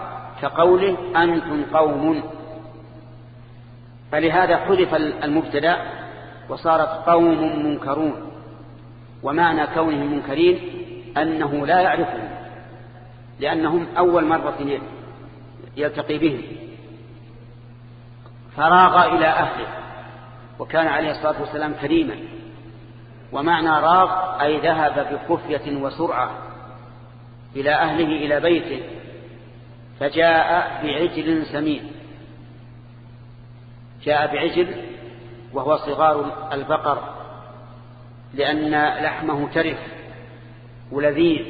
كقوله أنتم قوم. فلهذا حذف المبتدا وصارت قوم منكرون. ومعنى كونهم منكرين أنه لا يعرفهم لأنهم أول مرة يلتقي بهم. فراغ إلى أهله وكان عليه الصلاة والسلام كريما. ومعنى راغ أي ذهب بخفية وسرعة إلى أهله إلى بيته فجاء بعجل سمين. جاء بعجل وهو صغار البقر لأن لحمه ترف ولذيذ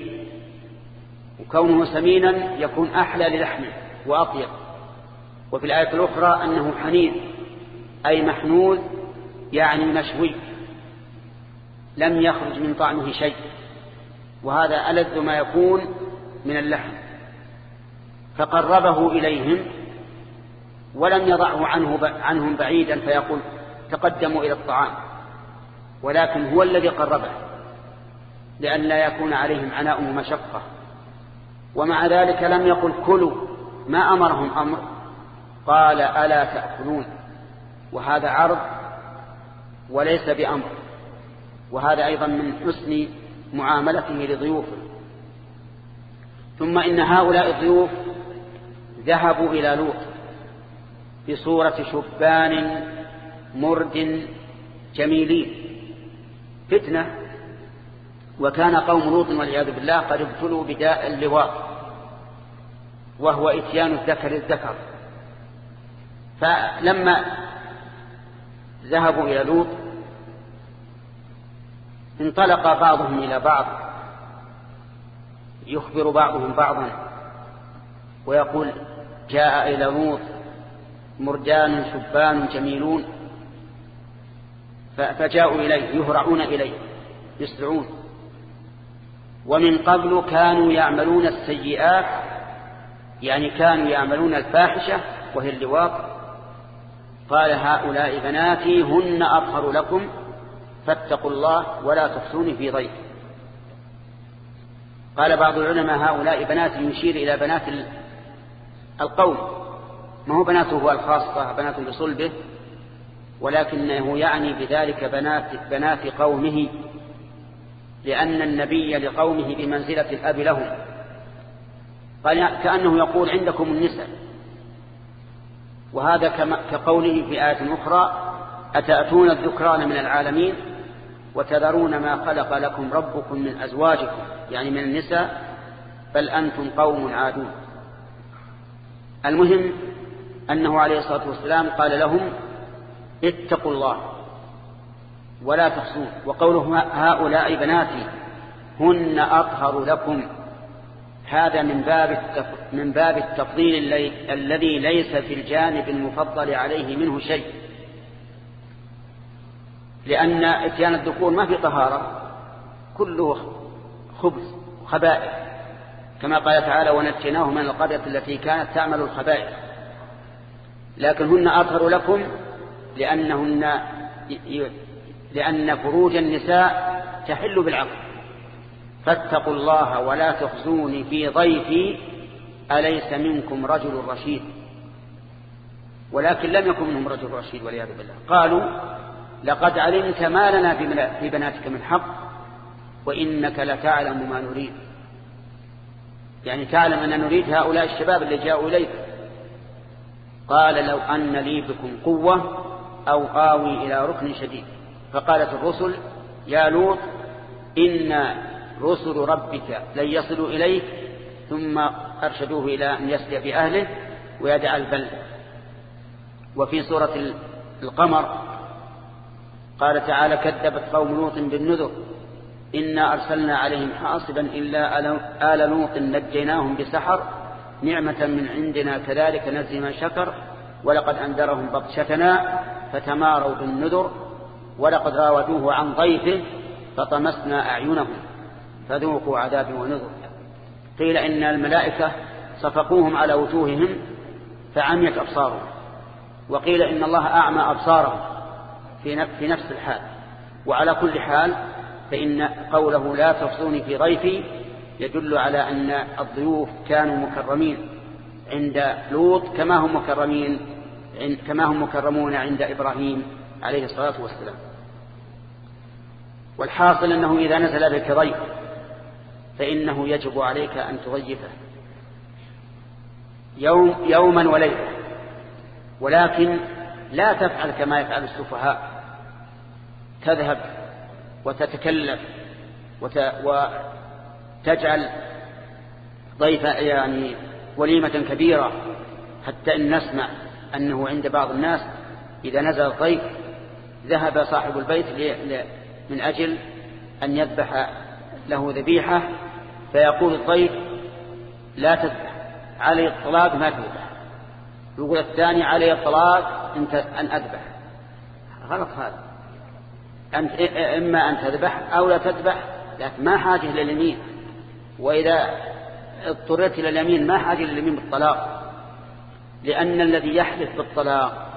وكونه سمينا يكون أحلى للحمه وأطيب. وفي الآية الأخرى أنه حنين أي محنوذ يعني مشوي. لم يخرج من طعمه شيء. وهذا ألذ ما يكون من اللحم. فقربه إليهم ولم يضعه عنه عنهم بعيدا فيقول تقدموا إلى الطعام. ولكن هو الذي قربه لأن لا يكون عليهم عناء ومشقة ومع ذلك لم يقل كلوا ما أمرهم أمر. قال ألا تأكلون؟ وهذا عرض وليس بأمر. وهذا أيضا من حسن معاملته لضيوفه. ثم إن هؤلاء الضيوف ذهبوا إلى لوط بصورة شبان مرد جميلين فتنة وكان قوم لوط والعياذ بالله قد ابتلوا بداء اللواء وهو إتيان الذكر الذكر فلما ذهبوا إلى لوط انطلق بعضهم إلى بعض يخبر بعضهم بعضا ويقول جاء إلى لوط مرجان شبان جميلون فجاءوا إليه يهرعون إليه يسرعون ومن قبل كانوا يعملون السيئات يعني كانوا يعملون الفاحشة وهي اللواط. قال هؤلاء بناتي هن أطهر لكم فاتقوا الله ولا تخصوني في ضيف قال بعض العلماء هؤلاء بنات يشير إلى بنات القوم. ما هو بناته هو الخاصة؟ بنات بصلبه. ولكنه يعني بذلك بنات, بنات قومه لأن النبي لقومه بمنزلة الأب لهم. قال كأنه يقول عندكم النساء. وهذا كقوله في آية أخرى أتأتون الذكران من العالمين؟ وتذرون ما خلق لكم ربكم من أزواجكم يعني من النساء بل أنتم قوم عادون. المهم أنه عليه الصلاة والسلام قال لهم اتقوا الله ولا تخصون وقوله هؤلاء بناتي هن أطهر لكم. هذا من باب من باب التفضيل الذي ليس في الجانب المفضل عليه منه شيء. لأن إتيان الذكور ما في طهارة كله خبز خبائث. كما قال تعالى ونجيناه من القرية التي كانت تعمل الخبائث لكن هن أطهر لكم لأنهن لأن فروج النساء تحل بالعقل. فاتقوا الله ولا تخزوني في ضيفي أليس منكم رجل رشيد؟ ولكن لم يكن منهم رجل رشيد والعياذ بالله. قالوا لقد علمت ما لنا في بناتك من حق وإنك لتعلم ما نريد. يعني تعلم أن نريد هؤلاء الشباب اللي جاءوا إليك. قال لو أن لي بكم قوة أو آوي إلى ركن شديد. فقالت الرسل يا لوط إن رسل ربك لن يصلوا إليك ثم أرشدوه إلى أن يسلي بأهله ويدع البلد. وفي سورة القمر قال تعالى كذبت قوم لوط بالنذر إنا أرسلنا عليهم حاصبا إلا آل لوط نجيناهم بسحر نعمة من عندنا كذلك نزي من شكر ولقد أنذرهم بطشتنا فتماروا بالنذر ولقد راودوه عن ضيفه فطمسنا أعينهم فذوقوا عذابي ونذر. قيل إن الملائكة صفقوهم على وجوههم فعميت أبصارهم وقيل إن الله أعمى أبصارهم. في نفس الحال. وعلى كل حال فإن قوله لا تفصوني في ضيفي يدل على أن الضيوف كانوا مكرمين عند لوط كما هم مكرمين كما هم مكرمون عند إبراهيم عليه الصلاة والسلام. والحاصل أنه إذا نزل بك ضيف فإنه يجب عليك أن تضيفه. يوم يوما وليلة. ولكن لا تفعل كما يفعل السفهاء. تذهب وتتكلف وت... وتجعل ضيف يعني وليمة كبيرة حتى إن نسمع أنه عند بعض الناس إذا نزل الضيف ذهب صاحب البيت من أجل أن يذبح له ذبيحة فيقول الضيف لا تذبح علي الطلاق ما تذبح. يقول الثاني علي الطلاق أن أذبح. غلط هذا. أنت إما أن تذبح أو لا تذبح لكن ما حاجة لليمين وإذا اضطررت إلى اليمين ما حاجة لليمين بالطلاق. لأن الذي يحلف بالطلاق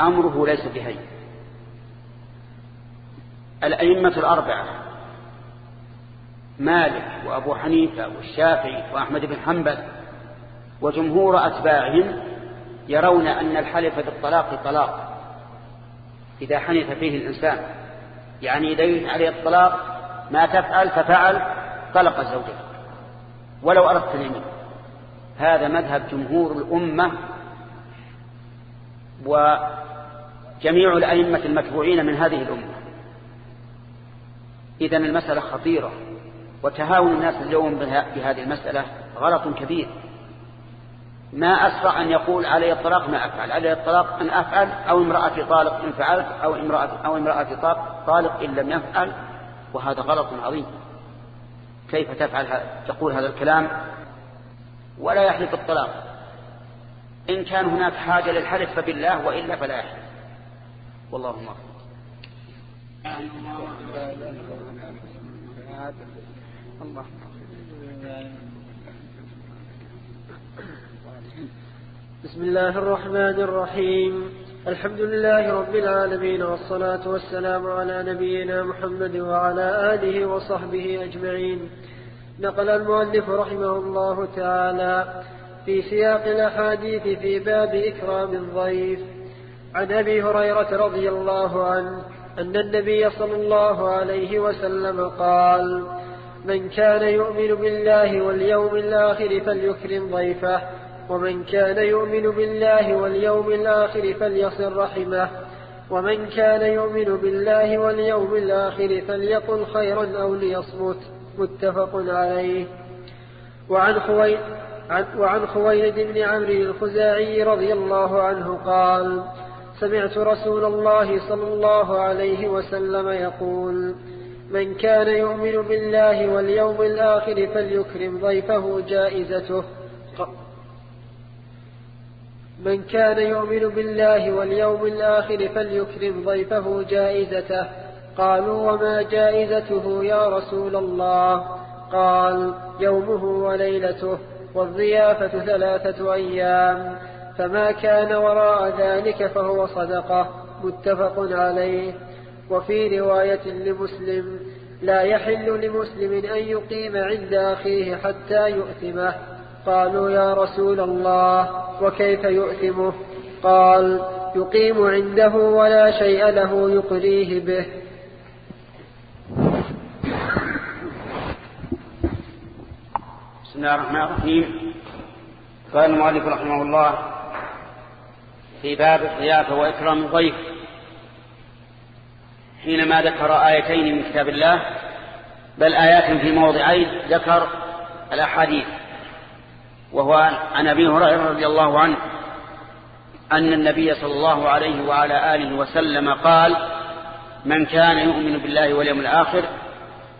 أمره ليس بهين. الأئمة الأربعة مالك وأبو حنيفة والشافعي وأحمد بن حنبل وجمهور أتباعهم يرون أن الحلف بالطلاق طلاق. إذا حنث فيه الإنسان يعني إذا يجب عليه الطلاق ما تفعل ففعل طلق الزوجة ولو أردت اليمين هذا مذهب جمهور الأمة وجميع الأئمة المتبوعين من هذه الأمة. إذن المسألة خطيرة وتهاون الناس اليوم بهذه المسألة غلط كبير. ما أسرع أن يقول علي الطلاق ما أفعل. علي الطلاق أن أفعل أو امرأتي طالق إن فعلت أو امرأتي, أو امرأتي طالق إن لم يفعل وهذا غلط عظيم. كيف تفعل تقول هذا الكلام؟ ولا يحلف الطلاق. إن كان هناك حاجة للحلف فبالله وإلا فلا يحلف. والله أكبر الله. بسم الله الرحمن الرحيم. الحمد لله رب العالمين والصلاة والسلام على نبينا محمد وعلى آله وصحبه أجمعين. نقل المؤلف رحمه الله تعالى في سياق الأحاديث في باب إكرام الضيف. عن أبي هريرة رضي الله عنه أن النبي صلى الله عليه وسلم قال من كان يؤمن بالله واليوم الآخر فليكرم ضيفه ومن كان يؤمن بالله واليوم الآخر فليصل رحمه. ومن كان يؤمن بالله واليوم الآخر فليقل خيرا أو ليصمت. متفق عليه. وعن خويلد وعن خويلد بن عمرو الخزاعي رضي الله عنه قال سمعت رسول الله صلى الله عليه وسلم يقول من كان يؤمن بالله واليوم الآخر فليكرم ضيفه جائزته. من كان يؤمن بالله واليوم الآخر فليكرم ضيفه جائزته. قالوا وما جائزته يا رسول الله؟ قال يومه وليلته والضيافة ثلاثة أيام. فما كان وراء ذلك فهو صدقة. متفق عليه. وفي رواية لمسلم لا يحل لمسلم أن يقيم عند أخيه حتى يؤثمه قالوا يا رسول الله وكيف يؤثمه؟ قال يقيم عنده ولا شيء له يقريه به. بسم الله الرحمن الرحيم. قال المؤلف رحمه الله في باب الضيافة وإكرام الضيف. حينما ذكر آيتين من كتاب الله بل آيات في موضعين ذكر الأحاديث. وهو عن أبي هريرة رضي الله عنه أن النبي صلى الله عليه وعلى آله وسلم قال من كان يؤمن بالله واليوم الآخر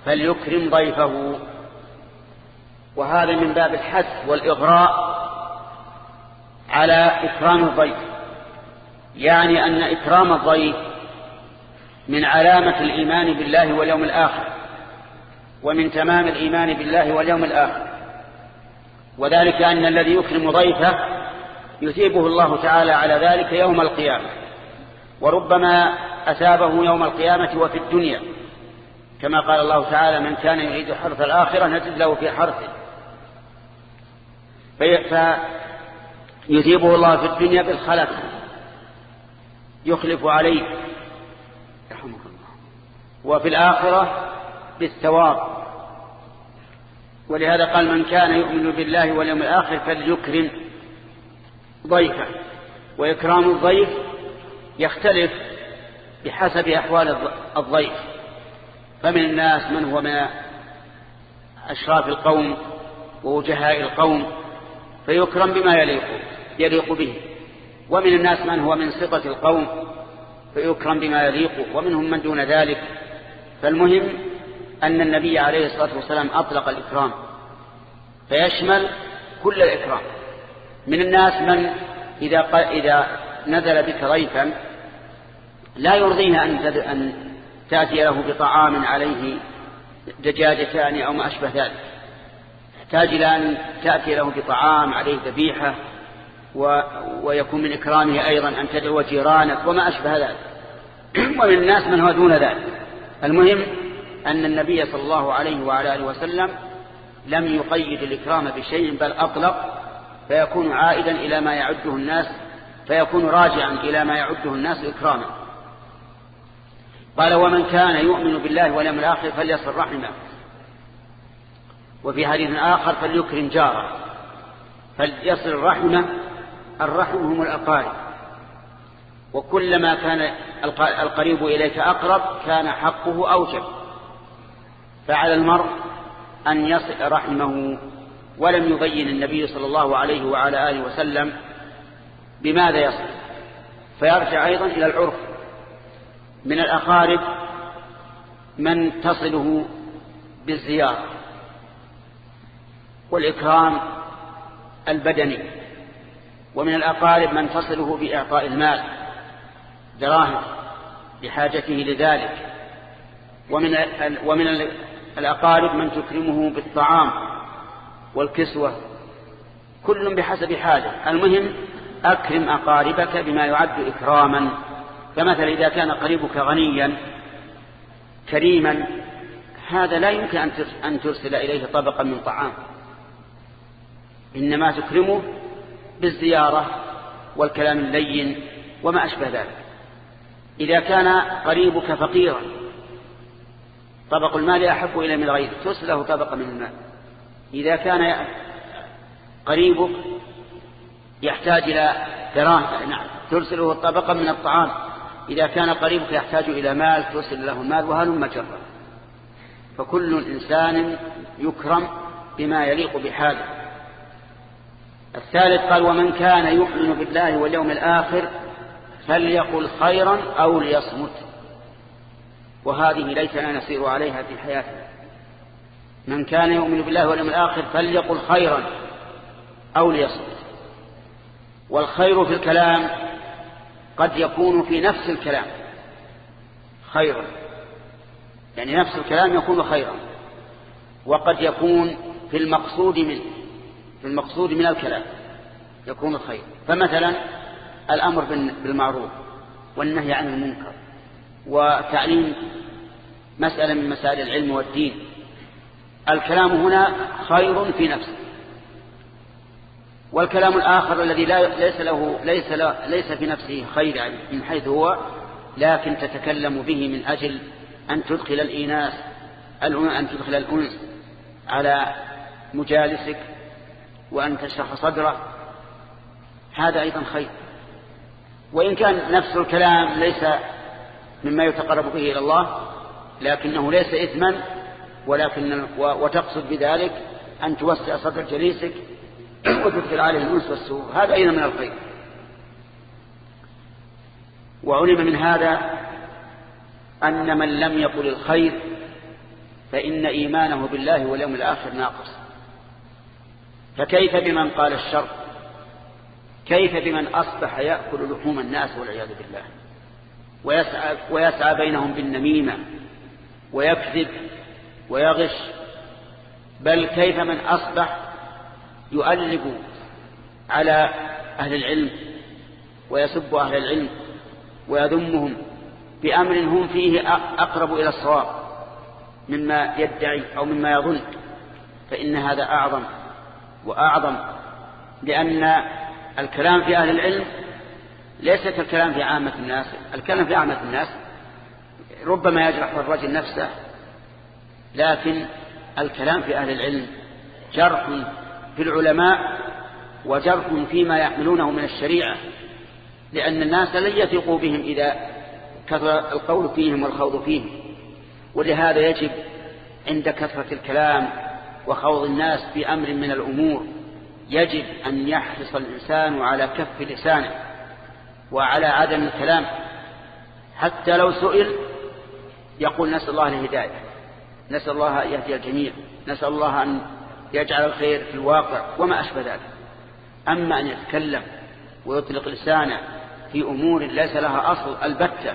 فليكرم ضيفه. وهذا من باب الحث والإغراء على إكرام الضيف. يعني أن إكرام الضيف من علامة الإيمان بالله واليوم الآخر ومن تمام الإيمان بالله واليوم الآخر. وذلك أن الذي يكرم ضيفه يثيبه الله تعالى على ذلك يوم القيامة. وربما أثابه يوم القيامة وفي الدنيا. كما قال الله تعالى من كان يريد حرث الآخرة نجد له في حرثه. فيثيبه الله في الدنيا بالخلف يخلف عليه. وفي الآخرة بالثواب. ولهذا قال من كان يؤمن بالله واليوم الآخر فليكرم ضيفه وإكرام الضيف يختلف بحسب أحوال الضيف. فمن الناس من هو من أشراف القوم ووجهاء القوم فيكرم بما يليق يليق به. ومن الناس من هو من سقة القوم فيكرم بما يليق ومنهم من دون ذلك. فالمهم أن النبي عليه الصلاة والسلام أطلق الإكرام فيشمل كل الإكرام. من الناس من إذا, إذا نزل بك ضيفا لا يرضيه أن تأتي له بطعام عليه دجاجتان أو ما أشبه ذلك يحتاج إلى أن تأتي له بطعام عليه ذبيحة و... ويكون من إكرامه أيضا أن تدعو جيرانك وما أشبه ذلك ومن الناس من هو دون ذلك. المهم أن النبي صلى الله عليه وعلى آله وسلم لم يقيد الإكرام بشيء بل أطلق فيكون عائدا إلى ما يعده الناس فيكون راجعا إلى ما يعده الناس إكراما. قال ومن كان يؤمن بالله واليوم الآخر فليصل رحمه. وفي حديث آخر فليكرم جاره. فليصل الرحمة الرحم هم الأقارب. وكلما كان القريب إليك أقرب كان حقه أوجب. فعلى المرء أن يصل رحمه ولم يبين النبي صلى الله عليه وعلى آله وسلم بماذا يصل. فيرجع أيضا إلى العرف من الأقارب من تصله بالزيارة والإكرام البدني ومن الأقارب من تصله بإعطاء المال دراهم لحاجته لذلك ومن ومن الأقارب من تكرمه بالطعام والكسوة كل بحسب حاله المهم أكرم أقاربك بما يعد إكراما. فمثلا إذا كان قريبك غنيا كريما هذا لا يمكن أن ترسل إليه طبقا من طعام. إنما تكرمه بالزيارة والكلام اللين وما أشبه ذلك. إذا كان قريبك فقيرا طبق المال أحب إلى من غيره. ترسل له طبقا من المال. إذا كان قريبك يحتاج إلى دراهم نعم ترسله طبقا من الطعام. إذا كان قريبك يحتاج إلى مال ترسل له المال وهلم جرا فكل إنسان يكرم بما يليق بحاله الثالث قال ومن كان يؤمن بالله واليوم الآخر فليقل خيرا أو ليصمت. وهذه ليتنا نسير عليها في حياتنا من كان يؤمن بالله واليوم الآخر فليقل خيرا أو ليصمت. والخير في الكلام قد يكون في نفس الكلام. خيرا. يعني نفس الكلام يكون خيرا. وقد يكون في المقصود منه. في المقصود من الكلام يكون الخير فمثلا الأمر بالمعروف والنهي عن المنكر. وتعليم مسألة من مسائل العلم والدين. الكلام هنا خير في نفسه. والكلام الآخر الذي لا ليس له ليس له ليس في نفسه خير يعني من حيث هو لكن تتكلم به من أجل أن تدخل الإيناس أن تدخل الأنس على مجالسك وأن تشرح صدره. هذا أيضا خير. وإن كان نفس الكلام ليس مما يتقرب به إلى الله لكنه ليس إثما ولكن وتقصد بذلك أن توسع صدر جليسك وتدخل عليه الأنس والسوء هذا أيضا من الخير؟ وعلم من هذا أن من لم يقل الخير فإن إيمانه بالله واليوم الآخر ناقص. فكيف بمن قال الشر؟ كيف بمن أصبح يأكل لحوم الناس والعياذ بالله؟ ويسعى, ويسعى بينهم بالنميمة ويكذب ويغش بل كيف من أصبح يؤلب على أهل العلم ويسب أهل العلم ويذمهم بأمر هم فيه أقرب إلى الصواب مما يدعي أو مما يظن فإن هذا أعظم وأعظم لأن الكلام في أهل العلم ليس كالكلام في عامة الناس. الكلام في عامة الناس ربما يجرح الرجل نفسه لكن الكلام في أهل العلم جرح في العلماء وجرح فيما يحملونه من الشريعة لأن الناس لن يثقوا بهم إذا كثر القول فيهم والخوض فيهم. ولهذا يجب عند كثرة الكلام وخوض الناس في أمر من الأمور يجب أن يحرص الإنسان على كف لسانه. وعلى عدم الكلام. حتى لو سئل يقول نسأل الله الهداية نسأل الله أن يهدي الجميع نسأل الله أن يجعل الخير في الواقع وما أشبه ذلك. أما أن يتكلم ويطلق لسانه في أمور ليس لها أصل البتة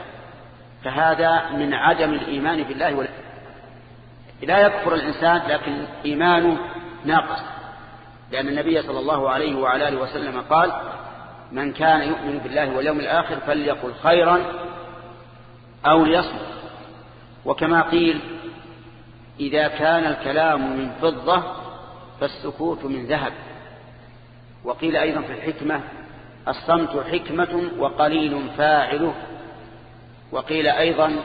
فهذا من عدم الإيمان بالله ولا لا يكفر الإنسان لكن إيمانه ناقص. لأن النبي صلى الله عليه وعلى آله وسلم قال من كان يؤمن بالله واليوم الآخر فليقل خيرا أو ليصمت. وكما قيل إذا كان الكلام من فضة فالسكوت من ذهب. وقيل أيضا في الحكمة الصمت حكمة وقليل فاعله. وقيل أيضا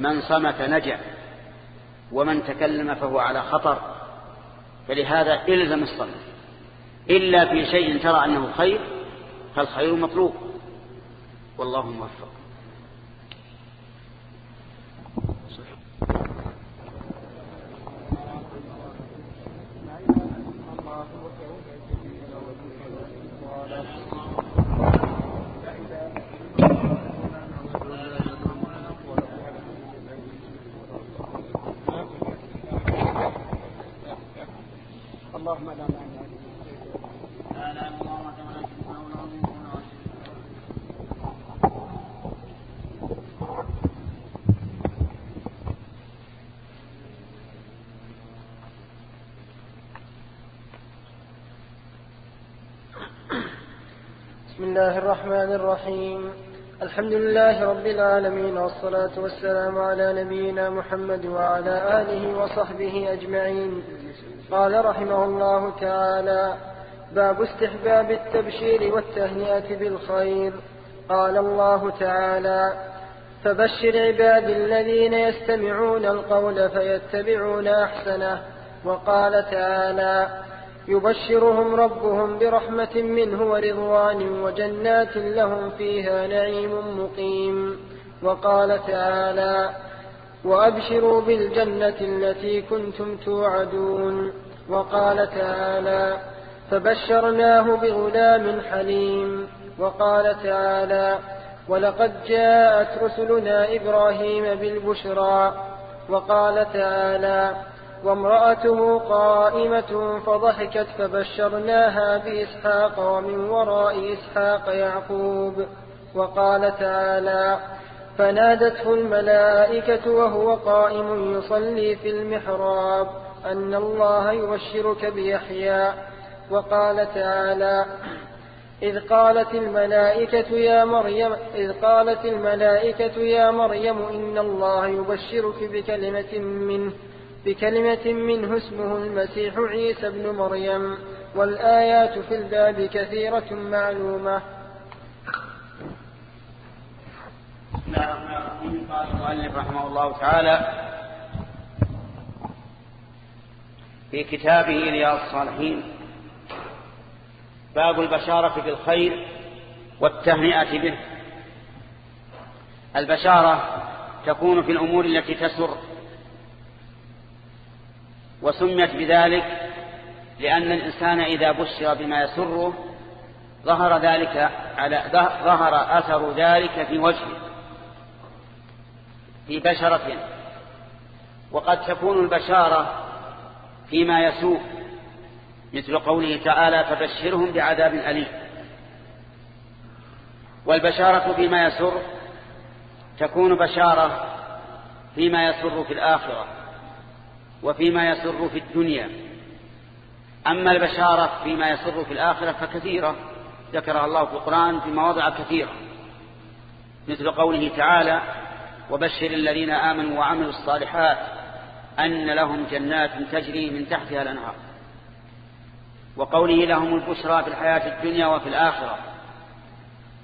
من صمت نجع ومن تكلم فهو على خطر. فلهذا إلزم الصمت. إلا في شيء ترى أنه خير فالخير مطلوب والله موفق. اللهم لا مانع بسم الله الرحمن الرحيم الحمد لله رب العالمين والصلاة والسلام على نبينا محمد وعلى آله وصحبه أجمعين قال رحمه الله تعالى باب استحباب التبشير والتهنئة بالخير قال الله تعالى فبشر عبادي الذين يستمعون القول فيتبعون أحسنه وقال تعالى يبشرهم ربهم برحمة منه ورضوان وجنات لهم فيها نعيم مقيم. وقال تعالى وأبشروا بالجنة التي كنتم توعدون. وقال تعالى فبشرناه بغلام حليم. وقال تعالى ولقد جاءت رسلنا إبراهيم بالبشرى. وقال تعالى وامرأته قائمة فضحكت فبشرناها بإسحاق ومن وراء إسحاق يعقوب وقال تعالى فنادته الملائكة وهو قائم يصلي في المحراب أن الله يبشرك بيحيى وقال تعالى إذ قالت الملائكة يا مريم إذ قالت الملائكة يا مريم إن الله يبشرك بكلمة منه بكلمة منه اسمه المسيح عيسى ابن مريم والآيات في الباب كثيرة معلومة. الرحمن الرحيم قال المؤلف رحمه الله تعالى في كتابه رياض الصالحين باب البشارة بالخير والتهنئة به. البشارة تكون في الأمور التي تسر وسميت بذلك لأن الإنسان إذا بشر بما يسره ظهر ذلك على ظهر أثر ذلك في وجهه في بشرة. وقد تكون البشارة فيما يسوء مثل قوله تعالى فبشرهم بعذاب أليم والبشارة فيما يسر تكون بشارة فيما يسر في الآخرة. وفيما يسر في الدنيا. أما البشارة فيما يسر في الآخرة فكثيرة. ذكرها الله في القرآن في مواضع كثيرة. مثل قوله تعالى وبشر الذين آمنوا وعملوا الصالحات أن لهم جنات تجري من تحتها الأنهار. وقوله لهم البشرى في الحياة الدنيا وفي الآخرة.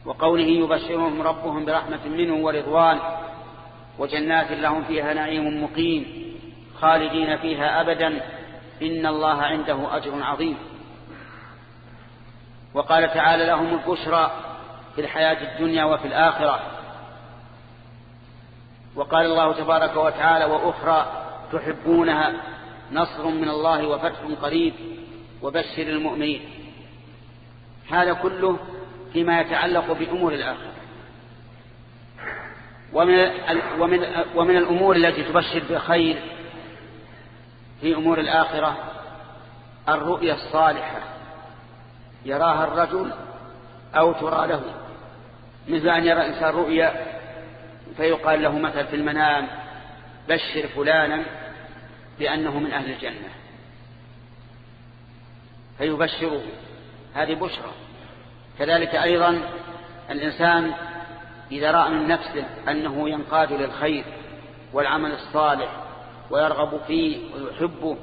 وقوله يبشرهم ربهم برحمة منه ورضوان. وجنات لهم فيها نعيم مقيم. خالدين فيها أبدا. إن الله عنده أجر عظيم. وقال تعالى لهم البشرى في الحياة الدنيا وفي الآخرة. وقال الله تبارك وتعالى وأخرى تحبونها نصر من الله وفتح قريب وبشر المؤمنين. هذا كله فيما يتعلق بأمور الآخرة. ومن, ومن, ومن الأمور التي تبشر بخير في أمور الآخرة الرؤيا الصالحة يراها الرجل أو ترى له مثل أن يرى إنسان رؤيا فيقال له مثل في المنام بشر فلانا بأنه من أهل الجنة. فيبشره. هذه بشرى. كذلك أيضا الإنسان إذا رأى من نفسه أنه ينقاد للخير والعمل الصالح ويرغب فيه ويحبه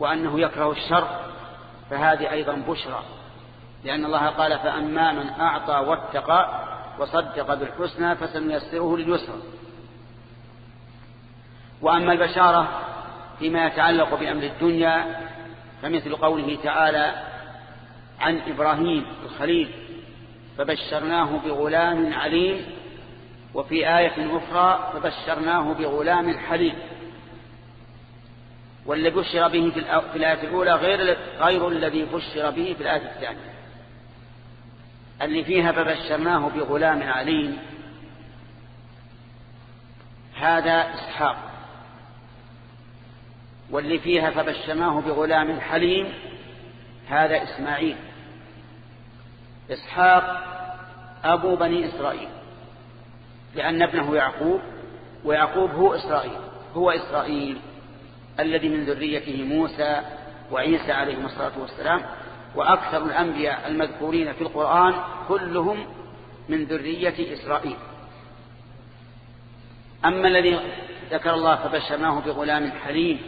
وأنه يكره الشر فهذه أيضا بشرى. لأن الله قال فأما من أعطى واتقى وصدق بالحسنى فسنيسره لليسرى. وأما البشارة فيما يتعلق بأمر الدنيا فمثل قوله تعالى عن إبراهيم الخليل فبشرناه بغلام عليم وفي آية أخرى فبشرناه بغلام حليم. والذي بشر به في الآية الأولى غير غير الذي بشر به في الآية الثانية. اللي فيها فبشرناه بغلام عليم. هذا إسحاق. واللي فيها فبشرناه بغلام حليم هذا إسماعيل. إسحاق أبو بني إسرائيل. لأن ابنه يعقوب ويعقوب هو إسرائيل هو إسرائيل. الذي من ذريته موسى وعيسى عليهم الصلاة والسلام وأكثر الأنبياء المذكورين في القرآن كلهم من ذرية إسرائيل. أما الذي ذكر الله فبشرناه بغلام حليم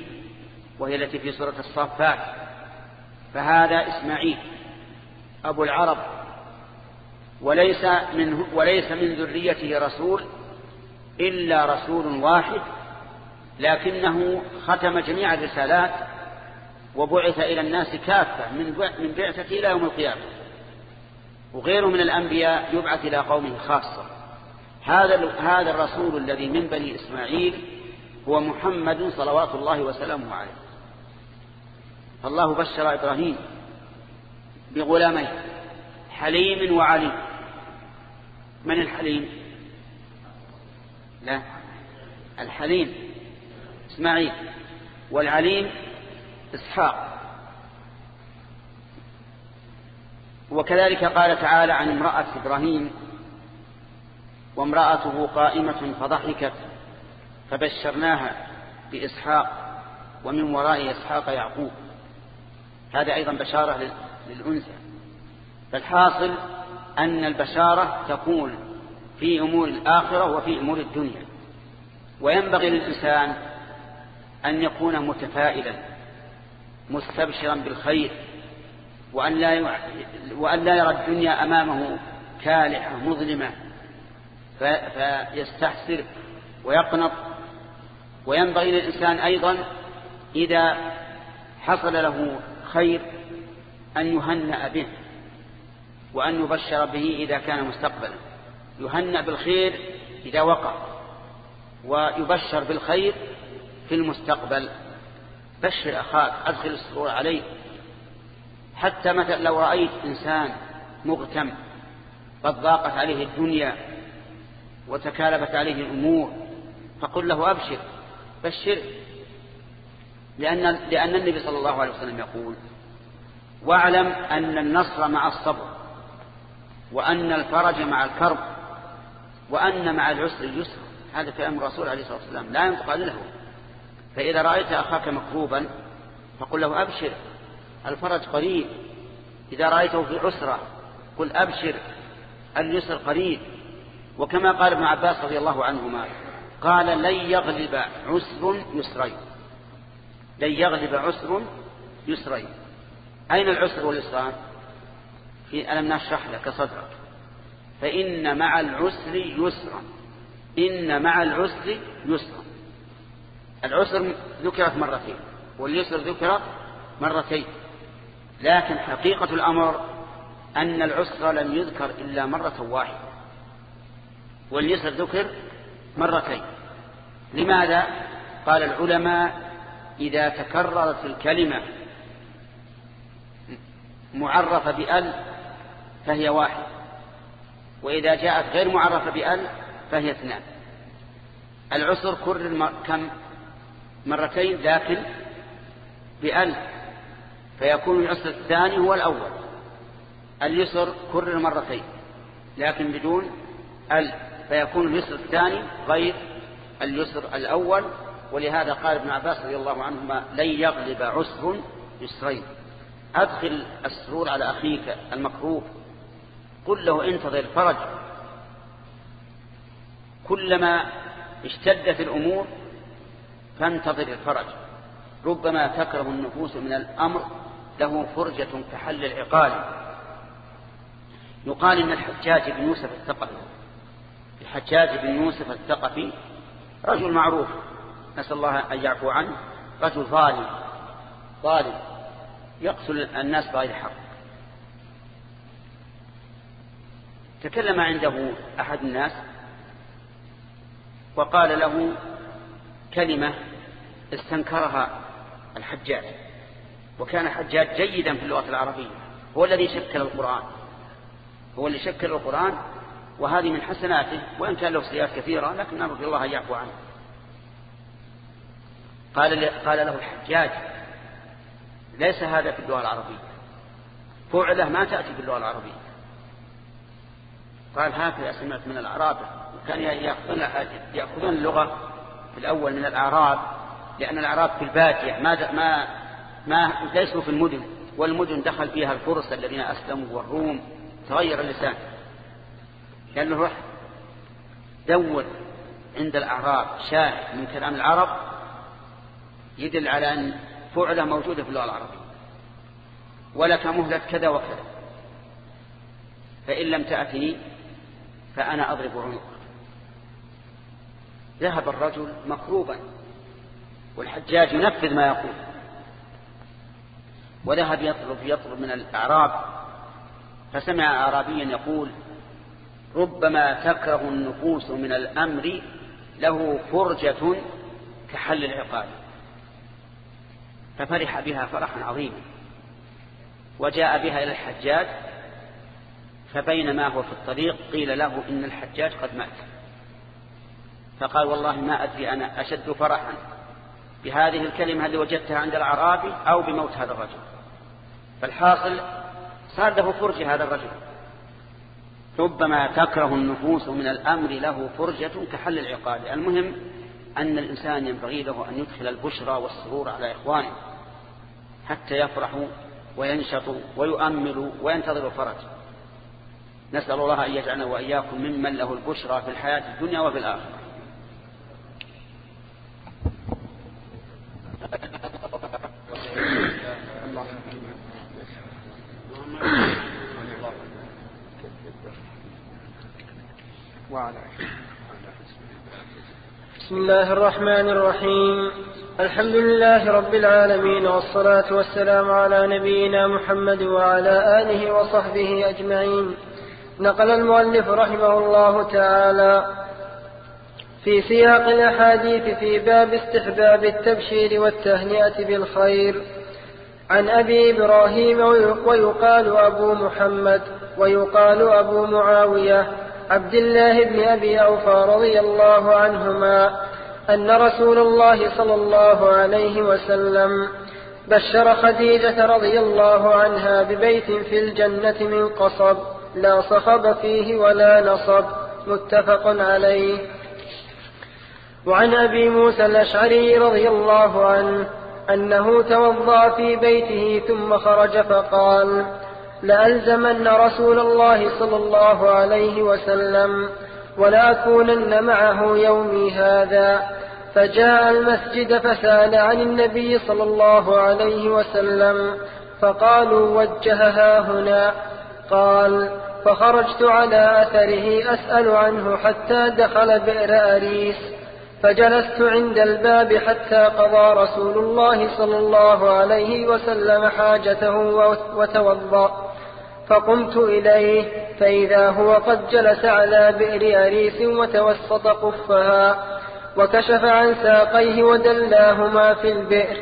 وهي التي في سورة الصافات فهذا إسماعيل أبو العرب وليس من, وليس من ذريته رسول إلا رسول واحد لكنه ختم جميع الرسالات وبعث إلى الناس كافة من بعثة إلى يوم القيامة. وغيره من الأنبياء يبعث إلى قومه خاصة. هذا هذا الرسول الذي من بني إسماعيل هو محمد صلوات الله وسلامه عليه. فالله بشر إبراهيم بغلامين حليم وعليم. من الحليم؟ لا الحليم. إسماعيل والعليم إسحاق. وكذلك قال تعالى عن امرأة إبراهيم وامرأته قائمة فضحكت فبشرناها بإسحاق ومن وراء إسحاق يعقوب. هذا أيضا بشارة للأنثى. فالحاصل أن البشارة تكون في أمور الآخرة وفي أمور الدنيا. وينبغي للإنسان أن يكون متفائلا مستبشرا بالخير وأن لا, وأن لا يرى الدنيا أمامه كالحة مظلمة فيستحسر ويقنط. وينبغي للإنسان أيضا إذا حصل له خير أن يهنأ به وأن يبشر به إذا كان مستقبلا. يهنأ بالخير إذا وقع ويبشر بالخير في المستقبل. بشر أخاك أدخل السرور عليه. حتى مثلا لو رأيت إنسان مغتم قد ضاقت عليه الدنيا وتكالبت عليه الأمور فقل له أبشر بشر لأن, لأن النبي صلى الله عليه وسلم يقول واعلم أن النصر مع الصبر وأن الفرج مع الكرب وأن مع العسر اليسر. هذا كلام الرسول عليه الصلاة والسلام لا ينطق عنه فإذا رأيت أخاك مكروبا فقل له أبشر الفرج قريب. إذا رأيته في عسرة قل أبشر اليسر قريب. وكما قال ابن عباس رضي الله عنهما قال لن يغلب عسر يسرين. لن يغلب عسر يسرين. أين العسر واليسران؟ في ألم نشرح لك صدرك. فإن مع العسر يسرا. إن مع العسر يسرا. العسر ذكرت مرتين واليسر ذكر مرتين. لكن حقيقة الأمر أن العسر لم يذكر إلا مرة واحدة واليسر ذكر مرتين. لماذا؟ قال العلماء إذا تكررت الكلمة معرفة بأل فهي واحد وإذا جاءت غير معرفة بأل فهي اثنان. العسر كرر كم؟ مرتين لكن بأل فيكون العسر الثاني هو الأول. اليسر كرر مرتين لكن بدون ال فيكون اليسر الثاني غير اليسر الأول. ولهذا قال ابن عباس رضي الله عنهما لن يغلب عسر يسرين. أدخل السرور على أخيك المكروه. قل له انتظر الفرج كلما اشتدت الأمور فانتظر الفرج. ربما تكره النفوس من الأمر له فرجة كحل العقال. يقال إن الحجاج بن يوسف الثقفي الحجاج بن يوسف الثقفي رجل معروف نسأل الله أن يعفو عنه رجل ظالم ظالم يقتل الناس بغير حق. تكلم عنده أحد الناس وقال له كلمة استنكرها الحجاج وكان حجاج جيدا في اللغة العربية هو الذي شكل القرآن هو اللي شكل القرآن وهذه من حسناته وإن كان له سيئات كثيرة لكن نرجو الله أن يعفو عنه. قال قال له الحجاج ليس هذا في اللغة العربية. فعله ما تأتي في اللغة العربية. قال هكذا سمعت من الأعراب كان يأخذون, يأخذون اللغة في الأول من الأعراب لأن الأعراب في البادية ما, ما, ما ليسوا في المدن والمدن دخل فيها الفرس الذين أسلموا والروم تغير اللسان. قال له روح دور عند الأعراب شاهد من كلام العرب يدل على أن فعله موجودة في اللغة العربية. ولك مهلة كذا وكذا. فإن لم تأتني فأنا أضرب عنقك. ذهب الرجل مكروبا والحجاج ينفذ ما يقول. وذهب يطلب يطلب من الأعراب فسمع أعرابيا يقول ربما تكره النفوس من الأمر له فرجة كحل العقاب. ففرح بها فرحا عظيما. وجاء بها إلى الحجاج فبينما هو في الطريق قيل له إن الحجاج قد مات. فقال والله ما أدري أنا أشد فرحا بهذه الكلمة التي وجدتها عند الأعرابي أو بموت هذا الرجل. فالحاصل صار له فرج هذا الرجل. ربما تكره النفوس من الأمر له فرجة كحل العقاد المهم أن الإنسان ينبغي له أن يدخل البشرى والسرور على إخوانه حتى يفرحوا وينشطوا ويؤملوا وينتظروا الفرج. نسأل الله أن يجعلنا وإياكم ممن له البشرى في الحياة الدنيا وفي الآخرة. بسم الله الرحمن الرحيم. الحمد لله رب العالمين والصلاة والسلام على نبينا محمد وعلى آله وصحبه أجمعين. نقل المؤلف رحمه الله تعالى في سياق الأحاديث في باب استحباب التبشير والتهنئة بالخير. عن أبي إبراهيم ويقال أبو محمد ويقال أبو معاوية عبد الله بن أبي أوفى رضي الله عنهما أن رسول الله صلى الله عليه وسلم بشر خديجة رضي الله عنها ببيت في الجنة من قصب لا صخب فيه ولا نصب متفق عليه. وعن أبي موسى الأشعري رضي الله عنه أنه توضأ في بيته ثم خرج فقال لألزمن رسول الله صلى الله عليه وسلم ولأكونن معه يومي هذا فجاء المسجد فسأل عن النبي صلى الله عليه وسلم فقالوا وجهها هنا قال فخرجت على أثره أسأل عنه حتى دخل بئر أريس فجلست عند الباب حتى قضى رسول الله صلى الله عليه وسلم حاجته وتوضأ. فقمت إليه فإذا هو قد جلس على بئر أريس وتوسط قفها وكشف عن ساقيه ودلاهما في البئر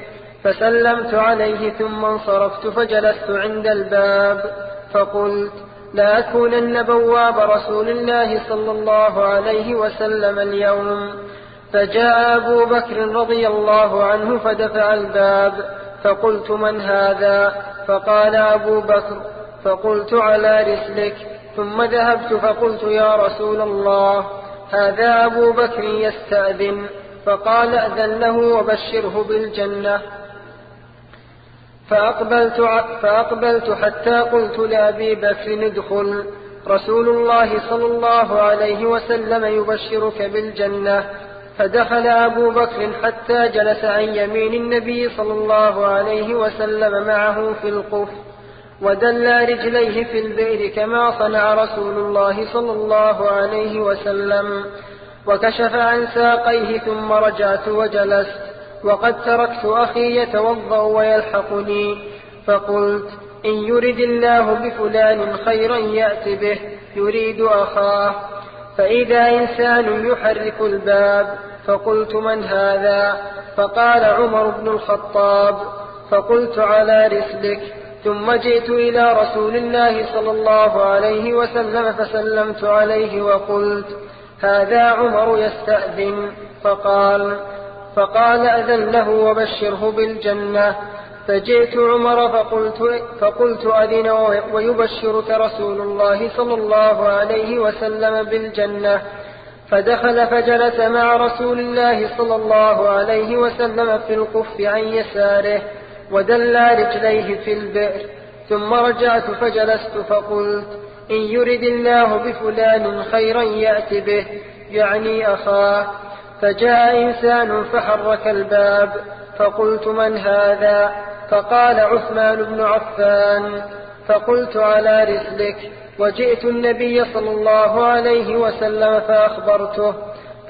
فسلمت عليه ثم انصرفت فجلست عند الباب فقلت لأكونن بواب رسول الله صلى الله عليه وسلم اليوم. فجاء أبو بكر رضي الله عنه فدفع الباب فقلت من هذا؟ فقال أبو بكر فقلت على رسلك ثم ذهبت فقلت يا رسول الله هذا أبو بكر يستأذن فقال أذن له وبشره بالجنة. فأقبلت, فأقبلت حتى قلت لأبي بكر ادخل رسول الله صلى الله عليه وسلم يبشرك بالجنة. فدخل أبو بكر حتى جلس عن يمين النبي صلى الله عليه وسلم معه في القف. ودلى رجليه في البئر كما صنع رسول الله صلى الله عليه وسلم. وكشف عن ساقيه ثم رجعت وجلست. وقد تركت أخي يتوضأ ويلحقني. فقلت إن يرد الله بفلان خيرا يأت به يريد أخاه. فإذا إنسان يحرك الباب فقلت من هذا؟ فقال عمر بن الخطاب فقلت على رسلك. ثم جئت إلى رسول الله صلى الله عليه وسلم فسلمت عليه وقلت هذا عمر يستأذن. فقال فقال أذن له وبشره بالجنة. فجئت عمر فقلت, فقلت أذن ويبشرك رسول الله صلى الله عليه وسلم بالجنة. فدخل فجلس مع رسول الله صلى الله عليه وسلم في القف عن يساره. ودلى رجليه في البئر ثم رجعت فجلست فقلت إن يرد الله بفلان خيرا يأت به يعني أخاه. فجاء إنسان فحرك الباب فقلت من هذا؟ فقال عثمان بن عفان فقلت على رسلك وجئت النبي صلى الله عليه وسلم فأخبرته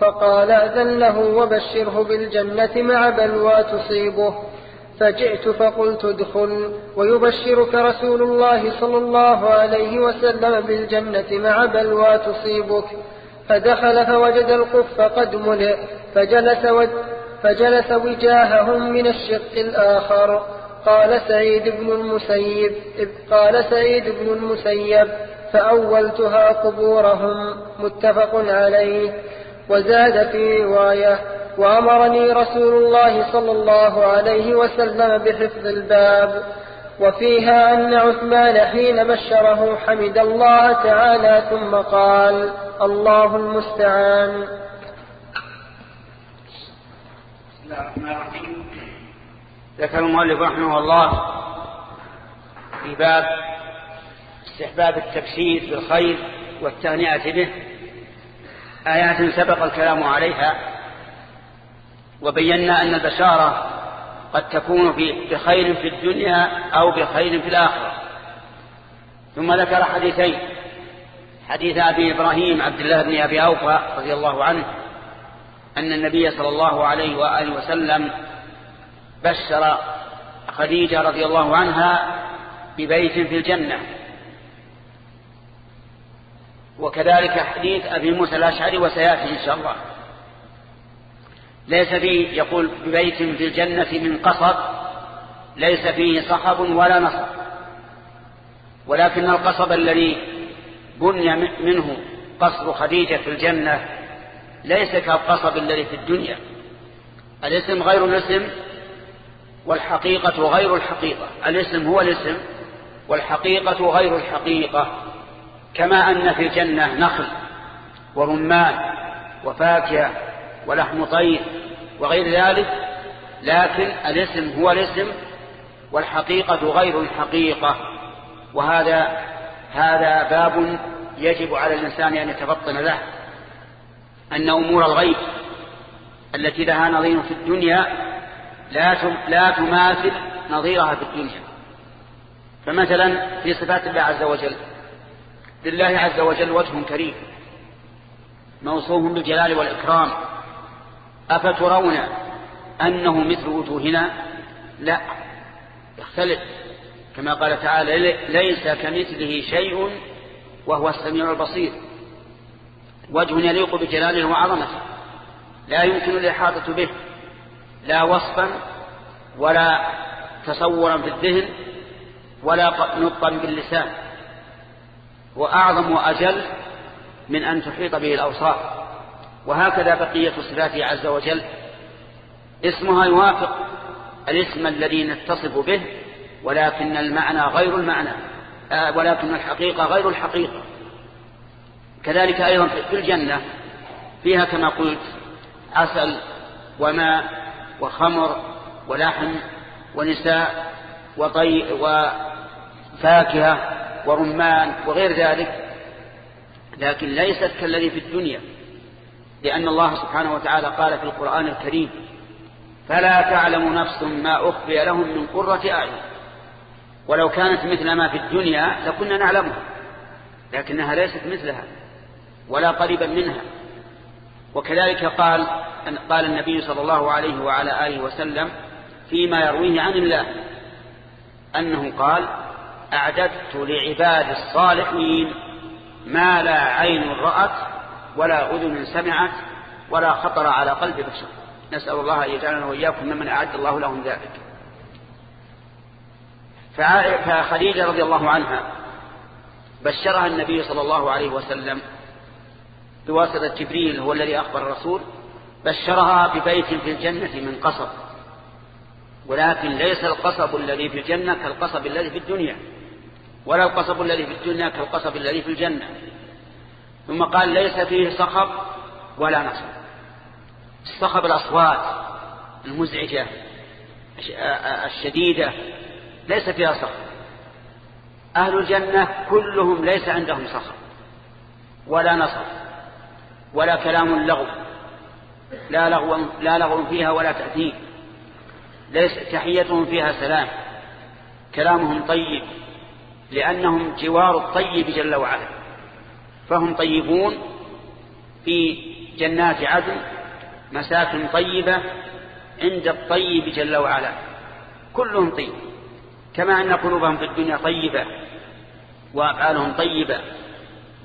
فقال أذن له وبشره بالجنة مع بلوى تصيبه. فجئت فقلت ادخل ويبشرك رسول الله صلى الله عليه وسلم بالجنة مع بلوى تصيبك فدخل فوجد القف قد ملئ فجلس. فجلس وجاههم من الشق الآخر. قال سعيد بن المسيب قال سعيد بن المسيب فأولتها قبورهم. متفق عليه. وزاد في رواية وأمرني رسول الله صلى الله عليه وسلم بحفظ الباب وفيها أن عثمان حين بشره حمد الله تعالى ثم قال الله المستعان. ذكر المؤلف رحمه الله في باب استحباب التبشير بالخير والتهنئة به آيات سبق الكلام عليها. وبينا أن البشارة قد تكون بخير في الدنيا أو بخير في الآخرة. ثم ذكر حديثين. حديث أبي إبراهيم عبد الله بن أبي أوفى رضي الله عنه أن النبي صلى الله عليه وآله وسلم بشر خديجة رضي الله عنها ببيت في الجنة. وكذلك حديث أبي موسى الأشعري وسيأتي إن شاء الله. ليس فيه يقول ببيت في الجنة من قصب ليس فيه صخب ولا نصب. ولكن القصب الذي بني منه قصر خديجة في الجنة ليس كالقصب الذي في الدنيا. الاسم غير الاسم والحقيقة غير الحقيقة. الاسم هو الاسم والحقيقة غير الحقيقة. كما أن في الجنة نخل ورمان وفاكهة ولحم طير وغير ذلك لكن الاسم هو الاسم والحقيقة غير الحقيقة وهذا هذا باب يجب على الإنسان أن يتفطن له أن أمور الغيب التي لها نظير في الدنيا لا لا تماثل نظيرها في الدنيا. فمثلا في صفات الله عز وجل لله عز وجل وجه كريم موصوف بالجلال والإكرام أفترون أنه مثل وجوهنا؟ لا. يختلف كما قال تعالى ليس كمثله شيء وهو السميع البصير. وجه يليق بجلاله وعظمته. لا يمكن الإحاطة به. لا وصفا ولا تصورا في الذهن ولا نطقا باللسان. وأعظم وأجل من أن تحيط به الأوصاف وهكذا بقية صفاته عز وجل. اسمها يوافق الاسم الذي نتصف به ولكن المعنى غير المعنى آه، ولكن الحقيقة غير الحقيقة. كذلك أيضا في الجنة فيها كما قلت عسل وماء وخمر ولحم ونساء وطي وفاكهة ورمان وغير ذلك. لكن ليست كالذي في الدنيا. لأن الله سبحانه وتعالى قال في القرآن الكريم فلا تعلم نفس ما أخفي لهم من قرة أعين. ولو كانت مثل ما في الدنيا لكنا نعلمها لكنها ليست مثلها ولا قريبا منها. وكذلك قال قال النبي صلى الله عليه وعلى آله وسلم فيما يرويه عن الله أنه قال أعددت لعباد الصالحين ما لا عين رأت ولا أذن سمعت ولا خطر على قلب بشر. نسأل الله أن يجعلنا وإياكم ممن أعد الله لهم ذلك. فخديجة رضي الله عنها بشرها النبي صلى الله عليه وسلم بواسطة جبريل هو الذي أخبر الرسول بشرها ببيت في الجنة من قصب. ولكن ليس القصب الذي في الجنة كالقصب الذي في الدنيا ولا القصب الذي في الدنيا كالقصب الذي في الجنة. ثم قال ليس فيه صخب ولا نصب. الصخب الأصوات المزعجة الشديدة ليس فيها صخب أهل الجنة كلهم ليس عندهم صخب ولا نصب ولا كلام لغو. لا لغو, لا لغو فيها ولا تأثير ليس تحيتهم فيها سلام. كلامهم طيب لأنهم جوار الطيب جل وعلا. فهم طيبون في جنات عدن مساكن طيبة عند الطيب جل وعلا. كلهم طيب. كما أن قلوبهم في الدنيا طيبة وأفعالهم طيبة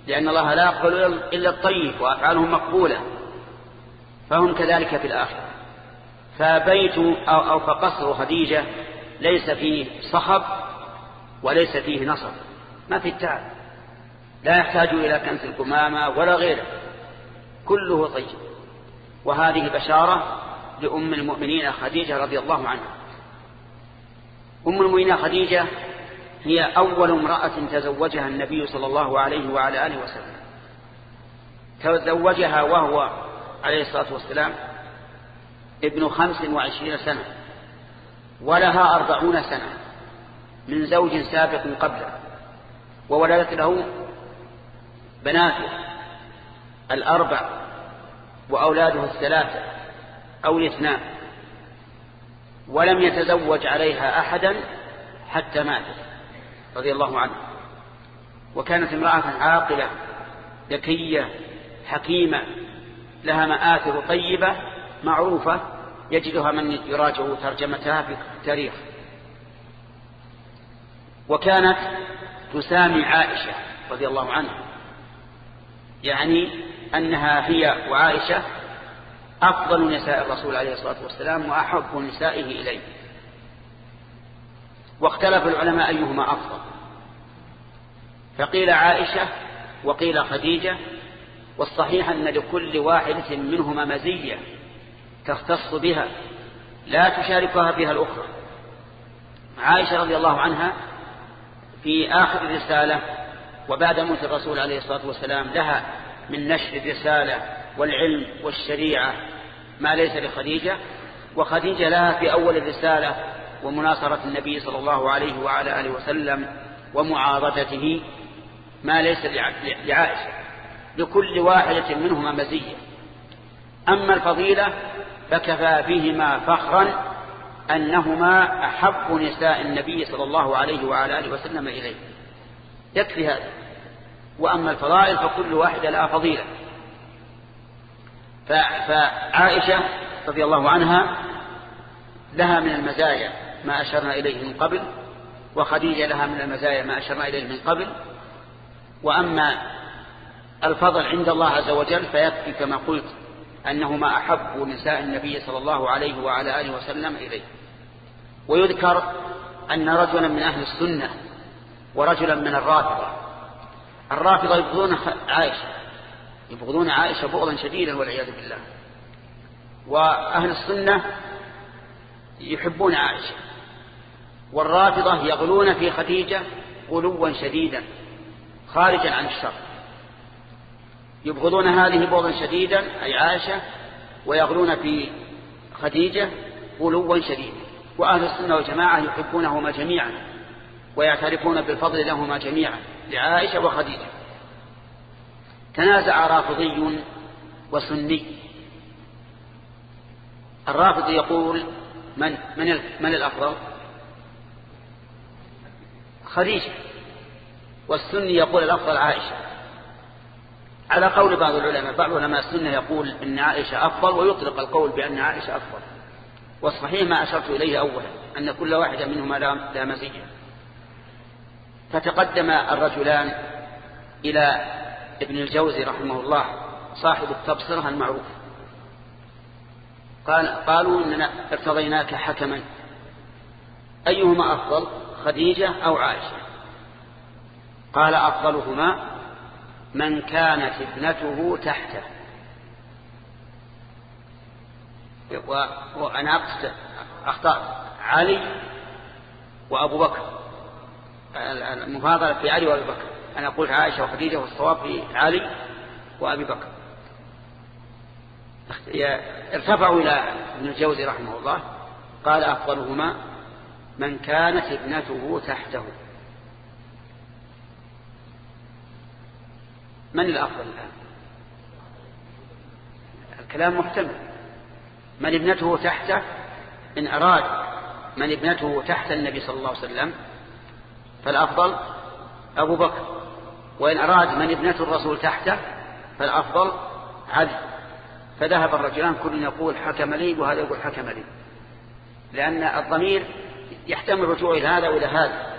لأن الله لا يقبل إلا الطيب وأفعالهم مقبولة. فهم كذلك في الآخرة. فبيت أو, أو فقصر خديجة ليس فيه صخب وليس فيه نصب. ما في التعب. لا يحتاج إلى كنس القمامة ولا غيره. كله طيب. وهذه بشارة لأم المؤمنين خديجة رضي الله عنها. أم المؤمنين خديجة هي أول امرأة تزوجها النبي صلى الله عليه وعلى آله وسلم. تزوجها وهو عليه الصلاة والسلام ابن خمس وعشرين سنة ولها أربعون سنة من زوج سابق قبله وولدت له بناته الأربع وأولاده الثلاثة أو الاثنان ولم يتزوج عليها أحدا حتى ماتت رضي الله عنه. وكانت امرأة عاقلة ذكية حكيمة لها مآثر طيبة معروفة يجدها من يراجع ترجمتها في التاريخ. وكانت تسامي عائشة رضي الله عنها. يعني أنها هي وعائشة أفضل نساء الرسول عليه الصلاة والسلام وأحب نسائه إليه. واختلف العلماء أيهما أفضل. فقيل عائشة وقيل خديجة والصحيح أن لكل واحدة منهما مزية تختص بها لا تشاركها بها الأخرى. عائشة رضي الله عنها في آخر الرسالة وبعد موت الرسول عليه الصلاة والسلام لها من نشر الرسالة والعلم والشريعة ما ليس لخديجة وخديجة لها في أول الرسالة ومناصرة النبي صلى الله عليه وعلى آله وسلم ومعارضته ما ليس لعائشة لكل واحدة منهما مزية. أما الفضيلة فكفى فيهما فخرا أنهما أحب نساء النبي صلى الله عليه وعلى آله وسلم إليه. يكفي هذا. وأما الفضائل فكل واحدة لها فضيلة. فعائشة رضي الله عنها لها من المزايا ما أشرنا إليه من قبل وخديجة لها من المزايا ما أشرنا إليه من قبل. وأما الفضل عند الله عز وجل فيكفي كما قلت أنهما أحب نساء النبي صلى الله عليه وعلى آله وسلم إليه. ويذكر أن رجلا من أهل السنة ورجلا من الرافضة الرافضة يبغضون عائشة. يبغضون عائشة بغضا شديدا والعياذ بالله. وأهل السنة يحبون عائشة. والرافضة يغلون في خديجة غلوا شديدا خارجا عن الشر. يبغضون هذه بغضا شديدا أي عائشة ويغلون في خديجة غلوا شديدا. وأهل السنة والجماعة يحبونهما جميعا ويعترفون بالفضل لهما جميعا. لعائشة وخديجة. تنازع رافضي وسني. الرافض يقول من من من الأفضل؟ خديجة. والسني يقول الأفضل عائشة. على قول بعض العلماء بعض علماء السنة يقول إن عائشة أفضل ويطلق القول بأن عائشة أفضل. والصحيح ما أشرت إليه أولا أن كل واحدة منهما لا مزية. فتقدم الرجلان إلى ابن الجوزي رحمه الله صاحب التبصرة المعروف. قال قالوا إننا ارتضيناك حكما. أيهما أفضل خديجة أو عائشة؟ قال أفضلهما من كانت ابنته تحته. وأنا أخطأت. علي وأبو بكر. المفاضلة في علي وأبي بكر. أنا قلت عائشة وخديجة والصواب في علي وأبي بكر. ارتفعوا إلى ابن الجوزي رحمه الله. قال أفضلهما من كانت ابنته تحته. من الأفضل الآن؟ الكلام محتمل. من ابنته تحته؟ إن أراد من ابنته تحت النبي صلى الله عليه وسلم فالأفضل أبو بكر وإن أراد من ابنة الرسول تحته فالأفضل علي. فذهب الرجلان كل يقول حكم لي وهذا يقول حكم لي. لأن الضمير يحتمل الرجوع إلى هذا وإلى هذا.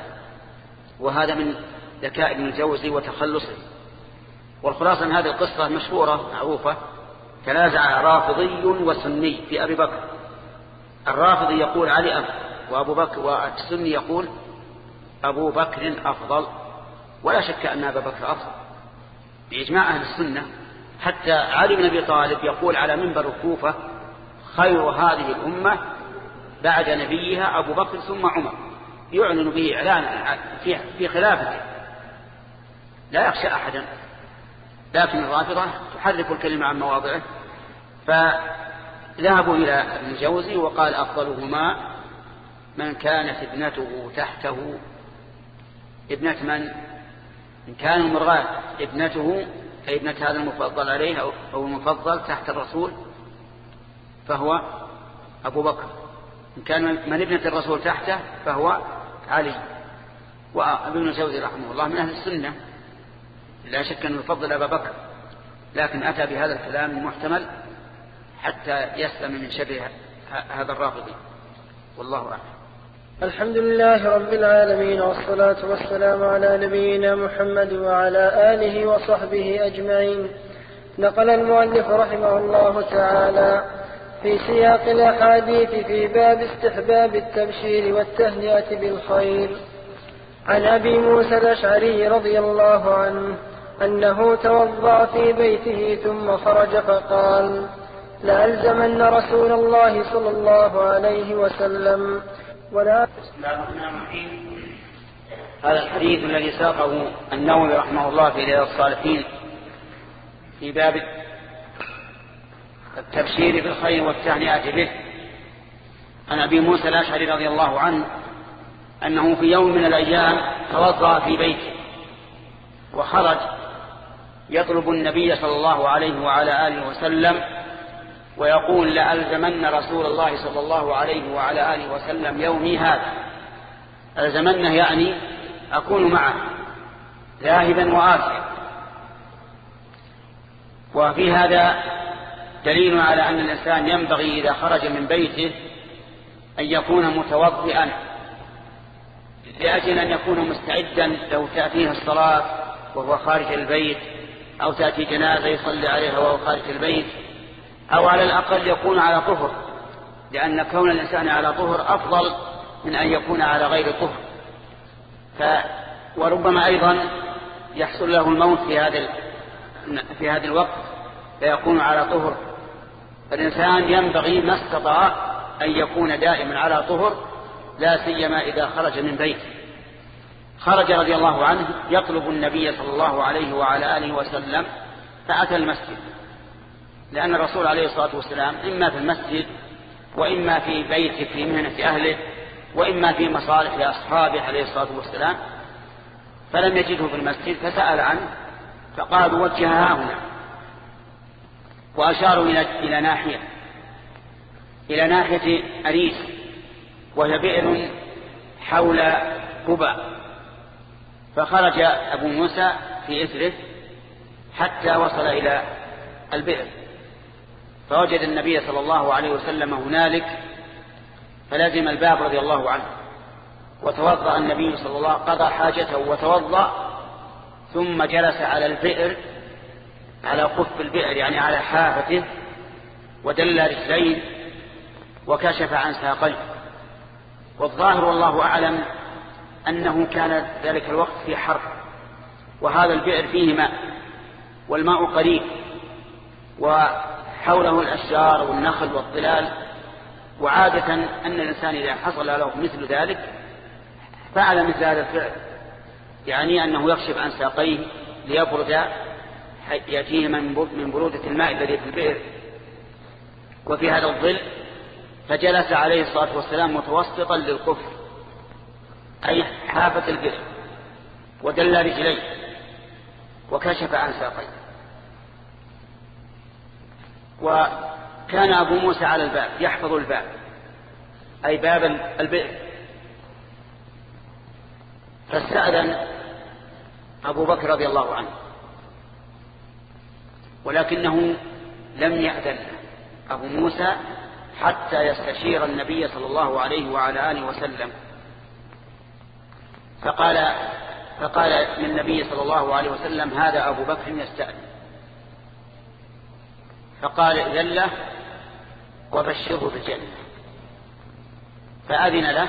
وهذا من ذكاء ابن الجوزي وتخلصه. والخلاصة أن هذه القصة مشهورة معروفة. تنازع رافضي وسني في أبي بكر. الرافضي يقول علي أفضل وأبو بكر والسني يقول أبو بكر أفضل. ولا شك أن أبا بكر أفضل. بإجماع أهل السنة حتى علي بن أبي طالب يقول على منبر الكوفة خير هذه الأمة بعد نبيها أبو بكر ثم عمر. يعلن به إعلانا في, خلافته. لا يخشى أحدا. لكن الرافضة تحرك الكلمة عن مواضعه. فذهبوا إلى ابن الجوزي وقال أفضلهما من كانت ابنته تحته ابنة من؟ إن كان المرغاة ابنته أي ابنة هذا المفضل عليه أو المفضل تحت الرسول فهو أبو بكر. إن كان من ابنة الرسول تحته فهو علي. وابن الجوزي رحمه الله من أهل السنة. لا شك أنه يفضل أبا بكر. لكن أتى بهذا الكلام المحتمل حتى يسلم من شر هذا الرافضي. والله أعلم. الحمد لله رب العالمين والصلاة والسلام على نبينا محمد وعلى آله وصحبه أجمعين. نقل المؤلف رحمه الله تعالى في سياق الأحاديث في باب استحباب التبشير والتهنئة بالخير. عن أبي موسى الأشعري رضي الله عنه أنه توضأ في بيته ثم خرج فقال لألزمن رسول الله صلى الله عليه وسلم ولا بسم الله الرحمن الرحيم هذا الحديث الذي ساقه النووي رحمه الله في رياض الصالحين في باب التبشير بالخير والتهنئة به. عن أبي موسى الأشعري رضي الله عنه أنه في يوم من الأيام توضأ في بيته وخرج يطلب النبي صلى الله عليه وعلى آله وسلم ويقول لألزمن رسول الله صلى الله عليه وعلى آله وسلم يومي هذا. ألزمنه يعني أكون معه ذاهبا وآتيا وفي هذا دليل على أن الإنسان ينبغي إذا خرج من بيته أن يكون متوضئا لأجل أن يكون مستعدا لو تأتيه الصلاة وهو خارج البيت أو تأتي جنازة يصلي عليها وهو خارج البيت. أو على الأقل يكون على طهر لأن كون الإنسان على طهر أفضل من أن يكون على غير طهر. ف وربما أيضا يحصل له الموت في هذا في هذا الوقت فيكون على طهر. فالإنسان ينبغي ما استطاع أن يكون دائما على طهر لا سيما إذا خرج من بيته. خرج رضي الله عنه يطلب النبي صلى الله عليه وعلى آله وسلم فأتى المسجد. لأن الرسول عليه الصلاة والسلام إما في المسجد وإما في بيته في مهنة أهله وإما في مصالح لأصحابه عليه الصلاة والسلام فلم يجده في المسجد فسأل عنه فقالوا وجهها هنا وأشاروا إلى ناحية إلى ناحية أريس وهي بئر حول قبى فخرج أبو موسى في إثره حتى وصل إلى البئر. فوجد النبي صلى الله عليه وسلم هنالك فلازم الباب رضي الله عنه وتوضأ النبي صلى الله عليه قضى حاجته وتوضأ ثم جلس على البئر على قف البئر يعني على حافته ودل رجليه وكشف عن ساقيه. والظاهر والله أعلم أنه كان ذلك الوقت في حر وهذا البئر فيه ماء والماء قريب وحوله الأشجار والنخل والظلال. وعادة أن الإنسان إذا حصل له مثل ذلك فعل مثل هذا الفعل. يعني أنه يكشف عن ساقيه ليبرد يأتيه من برودة الماء الذي في البئر. وفي هذا الظل فجلس عليه الصلاة والسلام متوسطا للكفر أي حافة البئر ودل رجليه وكشف عن ساقيه. وكان أبو موسى على الباب يحفظ الباب. أي باب البئر. فاستأذن أبو بكر رضي الله عنه. ولكنه لم يأذن أبو موسى حتى يستشير النبي صلى الله عليه وعلى آله وسلم. فقال فقال للنبي صلى الله عليه وسلم هذا أبو بكر يستأذن. فقال إذن له وبشره بالجنة. فأذن له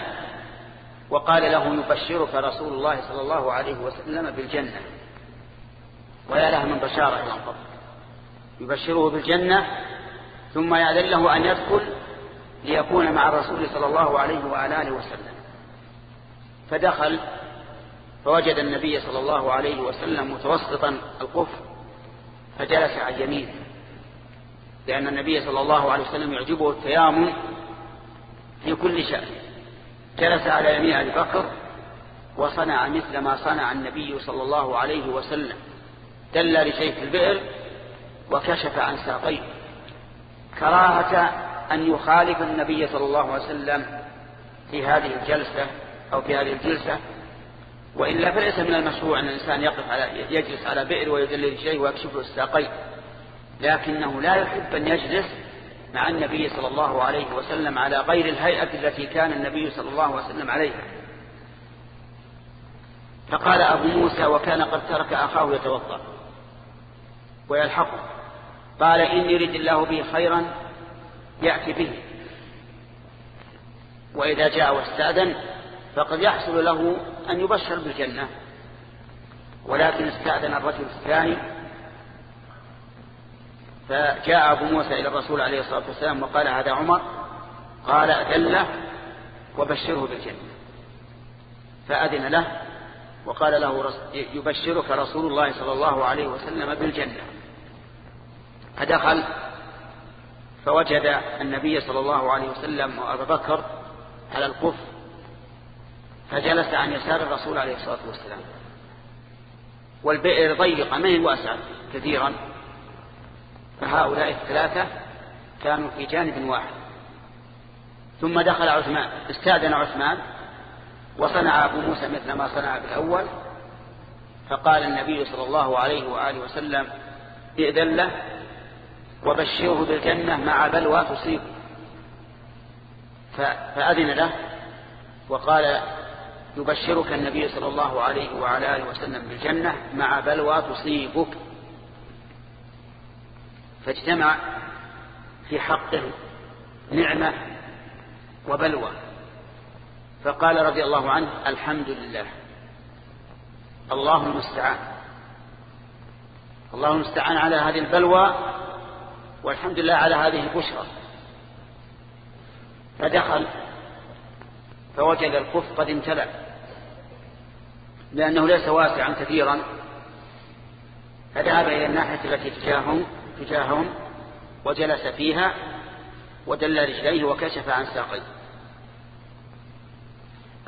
وقال له يبشرك رسول الله صلى الله عليه وسلم بالجنة. ويا له من بشارة إلى قبل يبشره بالجنة ثم يأذن له أن يدخل ليكون مع الرسول صلى الله عليه وآله وسلم. فدخل فوجد النبي صلى الله عليه وسلم متوسطا القفر فجلس عن يمينه لأن النبي صلى الله عليه وسلم يعجبه التيامن في كل شأن. جلس على يمين أبي بكر وصنع مثل ما صنع النبي صلى الله عليه وسلم. دل لشيء في البئر وكشف عن ساقيه. كراهة أن يخالف النبي صلى الله عليه وسلم في هذه الجلسة أو في هذه الجلسة. وإلا فليس من المشروع أن الإنسان يقف على يجلس على بئر ويدل لشيء ويكشف الساقين. لكنه لا يحب أن يجلس مع النبي صلى الله عليه وسلم على غير الهيئة التي كان النبي صلى الله عليه وسلم عليها. فقال أبو موسى وكان قد ترك أخاه يتوضأ ويلحقه. قال إن يريد الله به خيرا يأتي به. وإذا جاء واستأذن فقد يحصل له أن يبشر بالجنة. ولكن استأذن الرجل الثاني فجاء أبو موسى إلى الرسول عليه الصلاة والسلام وقال هذا عمر؟ قال أدله وبشره بالجنة. فأذن له وقال له يبشرك رسول الله صلى الله عليه وسلم بالجنة. فدخل فوجد النبي صلى الله عليه وسلم وأبا بكر على القف فجلس عن يسار الرسول عليه الصلاة والسلام. والبئر ضيقة ما هي واسعة؟ كثيرا. فهؤلاء الثلاثة كانوا في جانب واحد. ثم دخل عثمان استاذن عثمان وصنع أبو موسى مثل ما صنع بالأول فقال النبي صلى الله عليه وآله وسلم ائذن له وبشره بالجنة مع بلوى تصيب فأذن له وقال يبشرك النبي صلى الله عليه وعلى آله وسلم بالجنة مع بلوى تصيبك. فاجتمع في حقه نعمة وبلوى. فقال رضي الله عنه الحمد لله. الله المستعان. الله المستعان على هذه البلوى والحمد لله على هذه البشرى. فدخل فوجد الكف قد امتلأ لأنه ليس واسعا كثيرا. فذهب إلى الناحية التي تجاههم تجاههم وجلس فيها ودل رجليه وكشف عن ساقيه.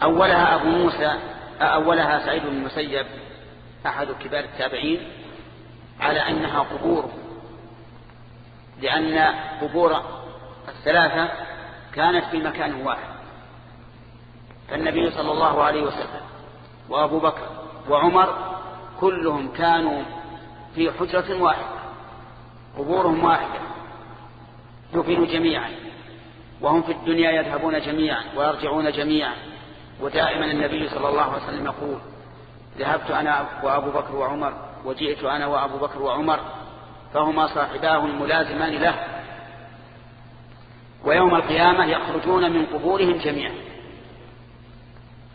أولها أبو موسى أولها سعيد بن المسيب أحد كبار التابعين على أنها قبور لأن قبور الثلاثة كانت في مكان واحد. فالنبي صلى الله عليه وسلم وأبو بكر وعمر كلهم كانوا في حجرة واحدة. قبورهم واحدة دفنوا جميعا وهم في الدنيا يذهبون جميعا ويرجعون جميعا. ودائما النبي صلى الله عليه وسلم يقول ذهبت أنا وأبو بكر وعمر وجئت أنا وأبو بكر وعمر فهما صاحباه الملازمان له. ويوم القيامة يخرجون من قبورهم جميعا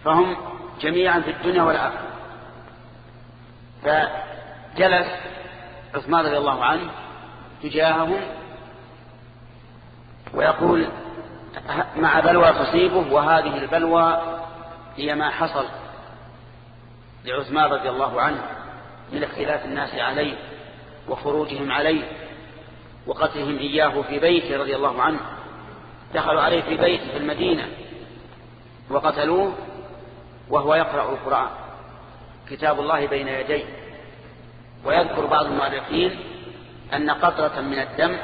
فهم جميعا في الدنيا والآخرة. فجلس عثمان رضي الله عنه تجاههم ويقول مع بلوى تصيبه وهذه البلوى هي ما حصل لعثمان رضي الله عنه من اختلاف الناس عليه وخروجهم عليه وقتلهم إياه في بيته رضي الله عنه. دخلوا عليه في بيته في المدينة وقتلوه وهو يقرأ القرآن. كتاب الله بين يديه. ويذكر بعض المؤرخين أن قطرة من الدم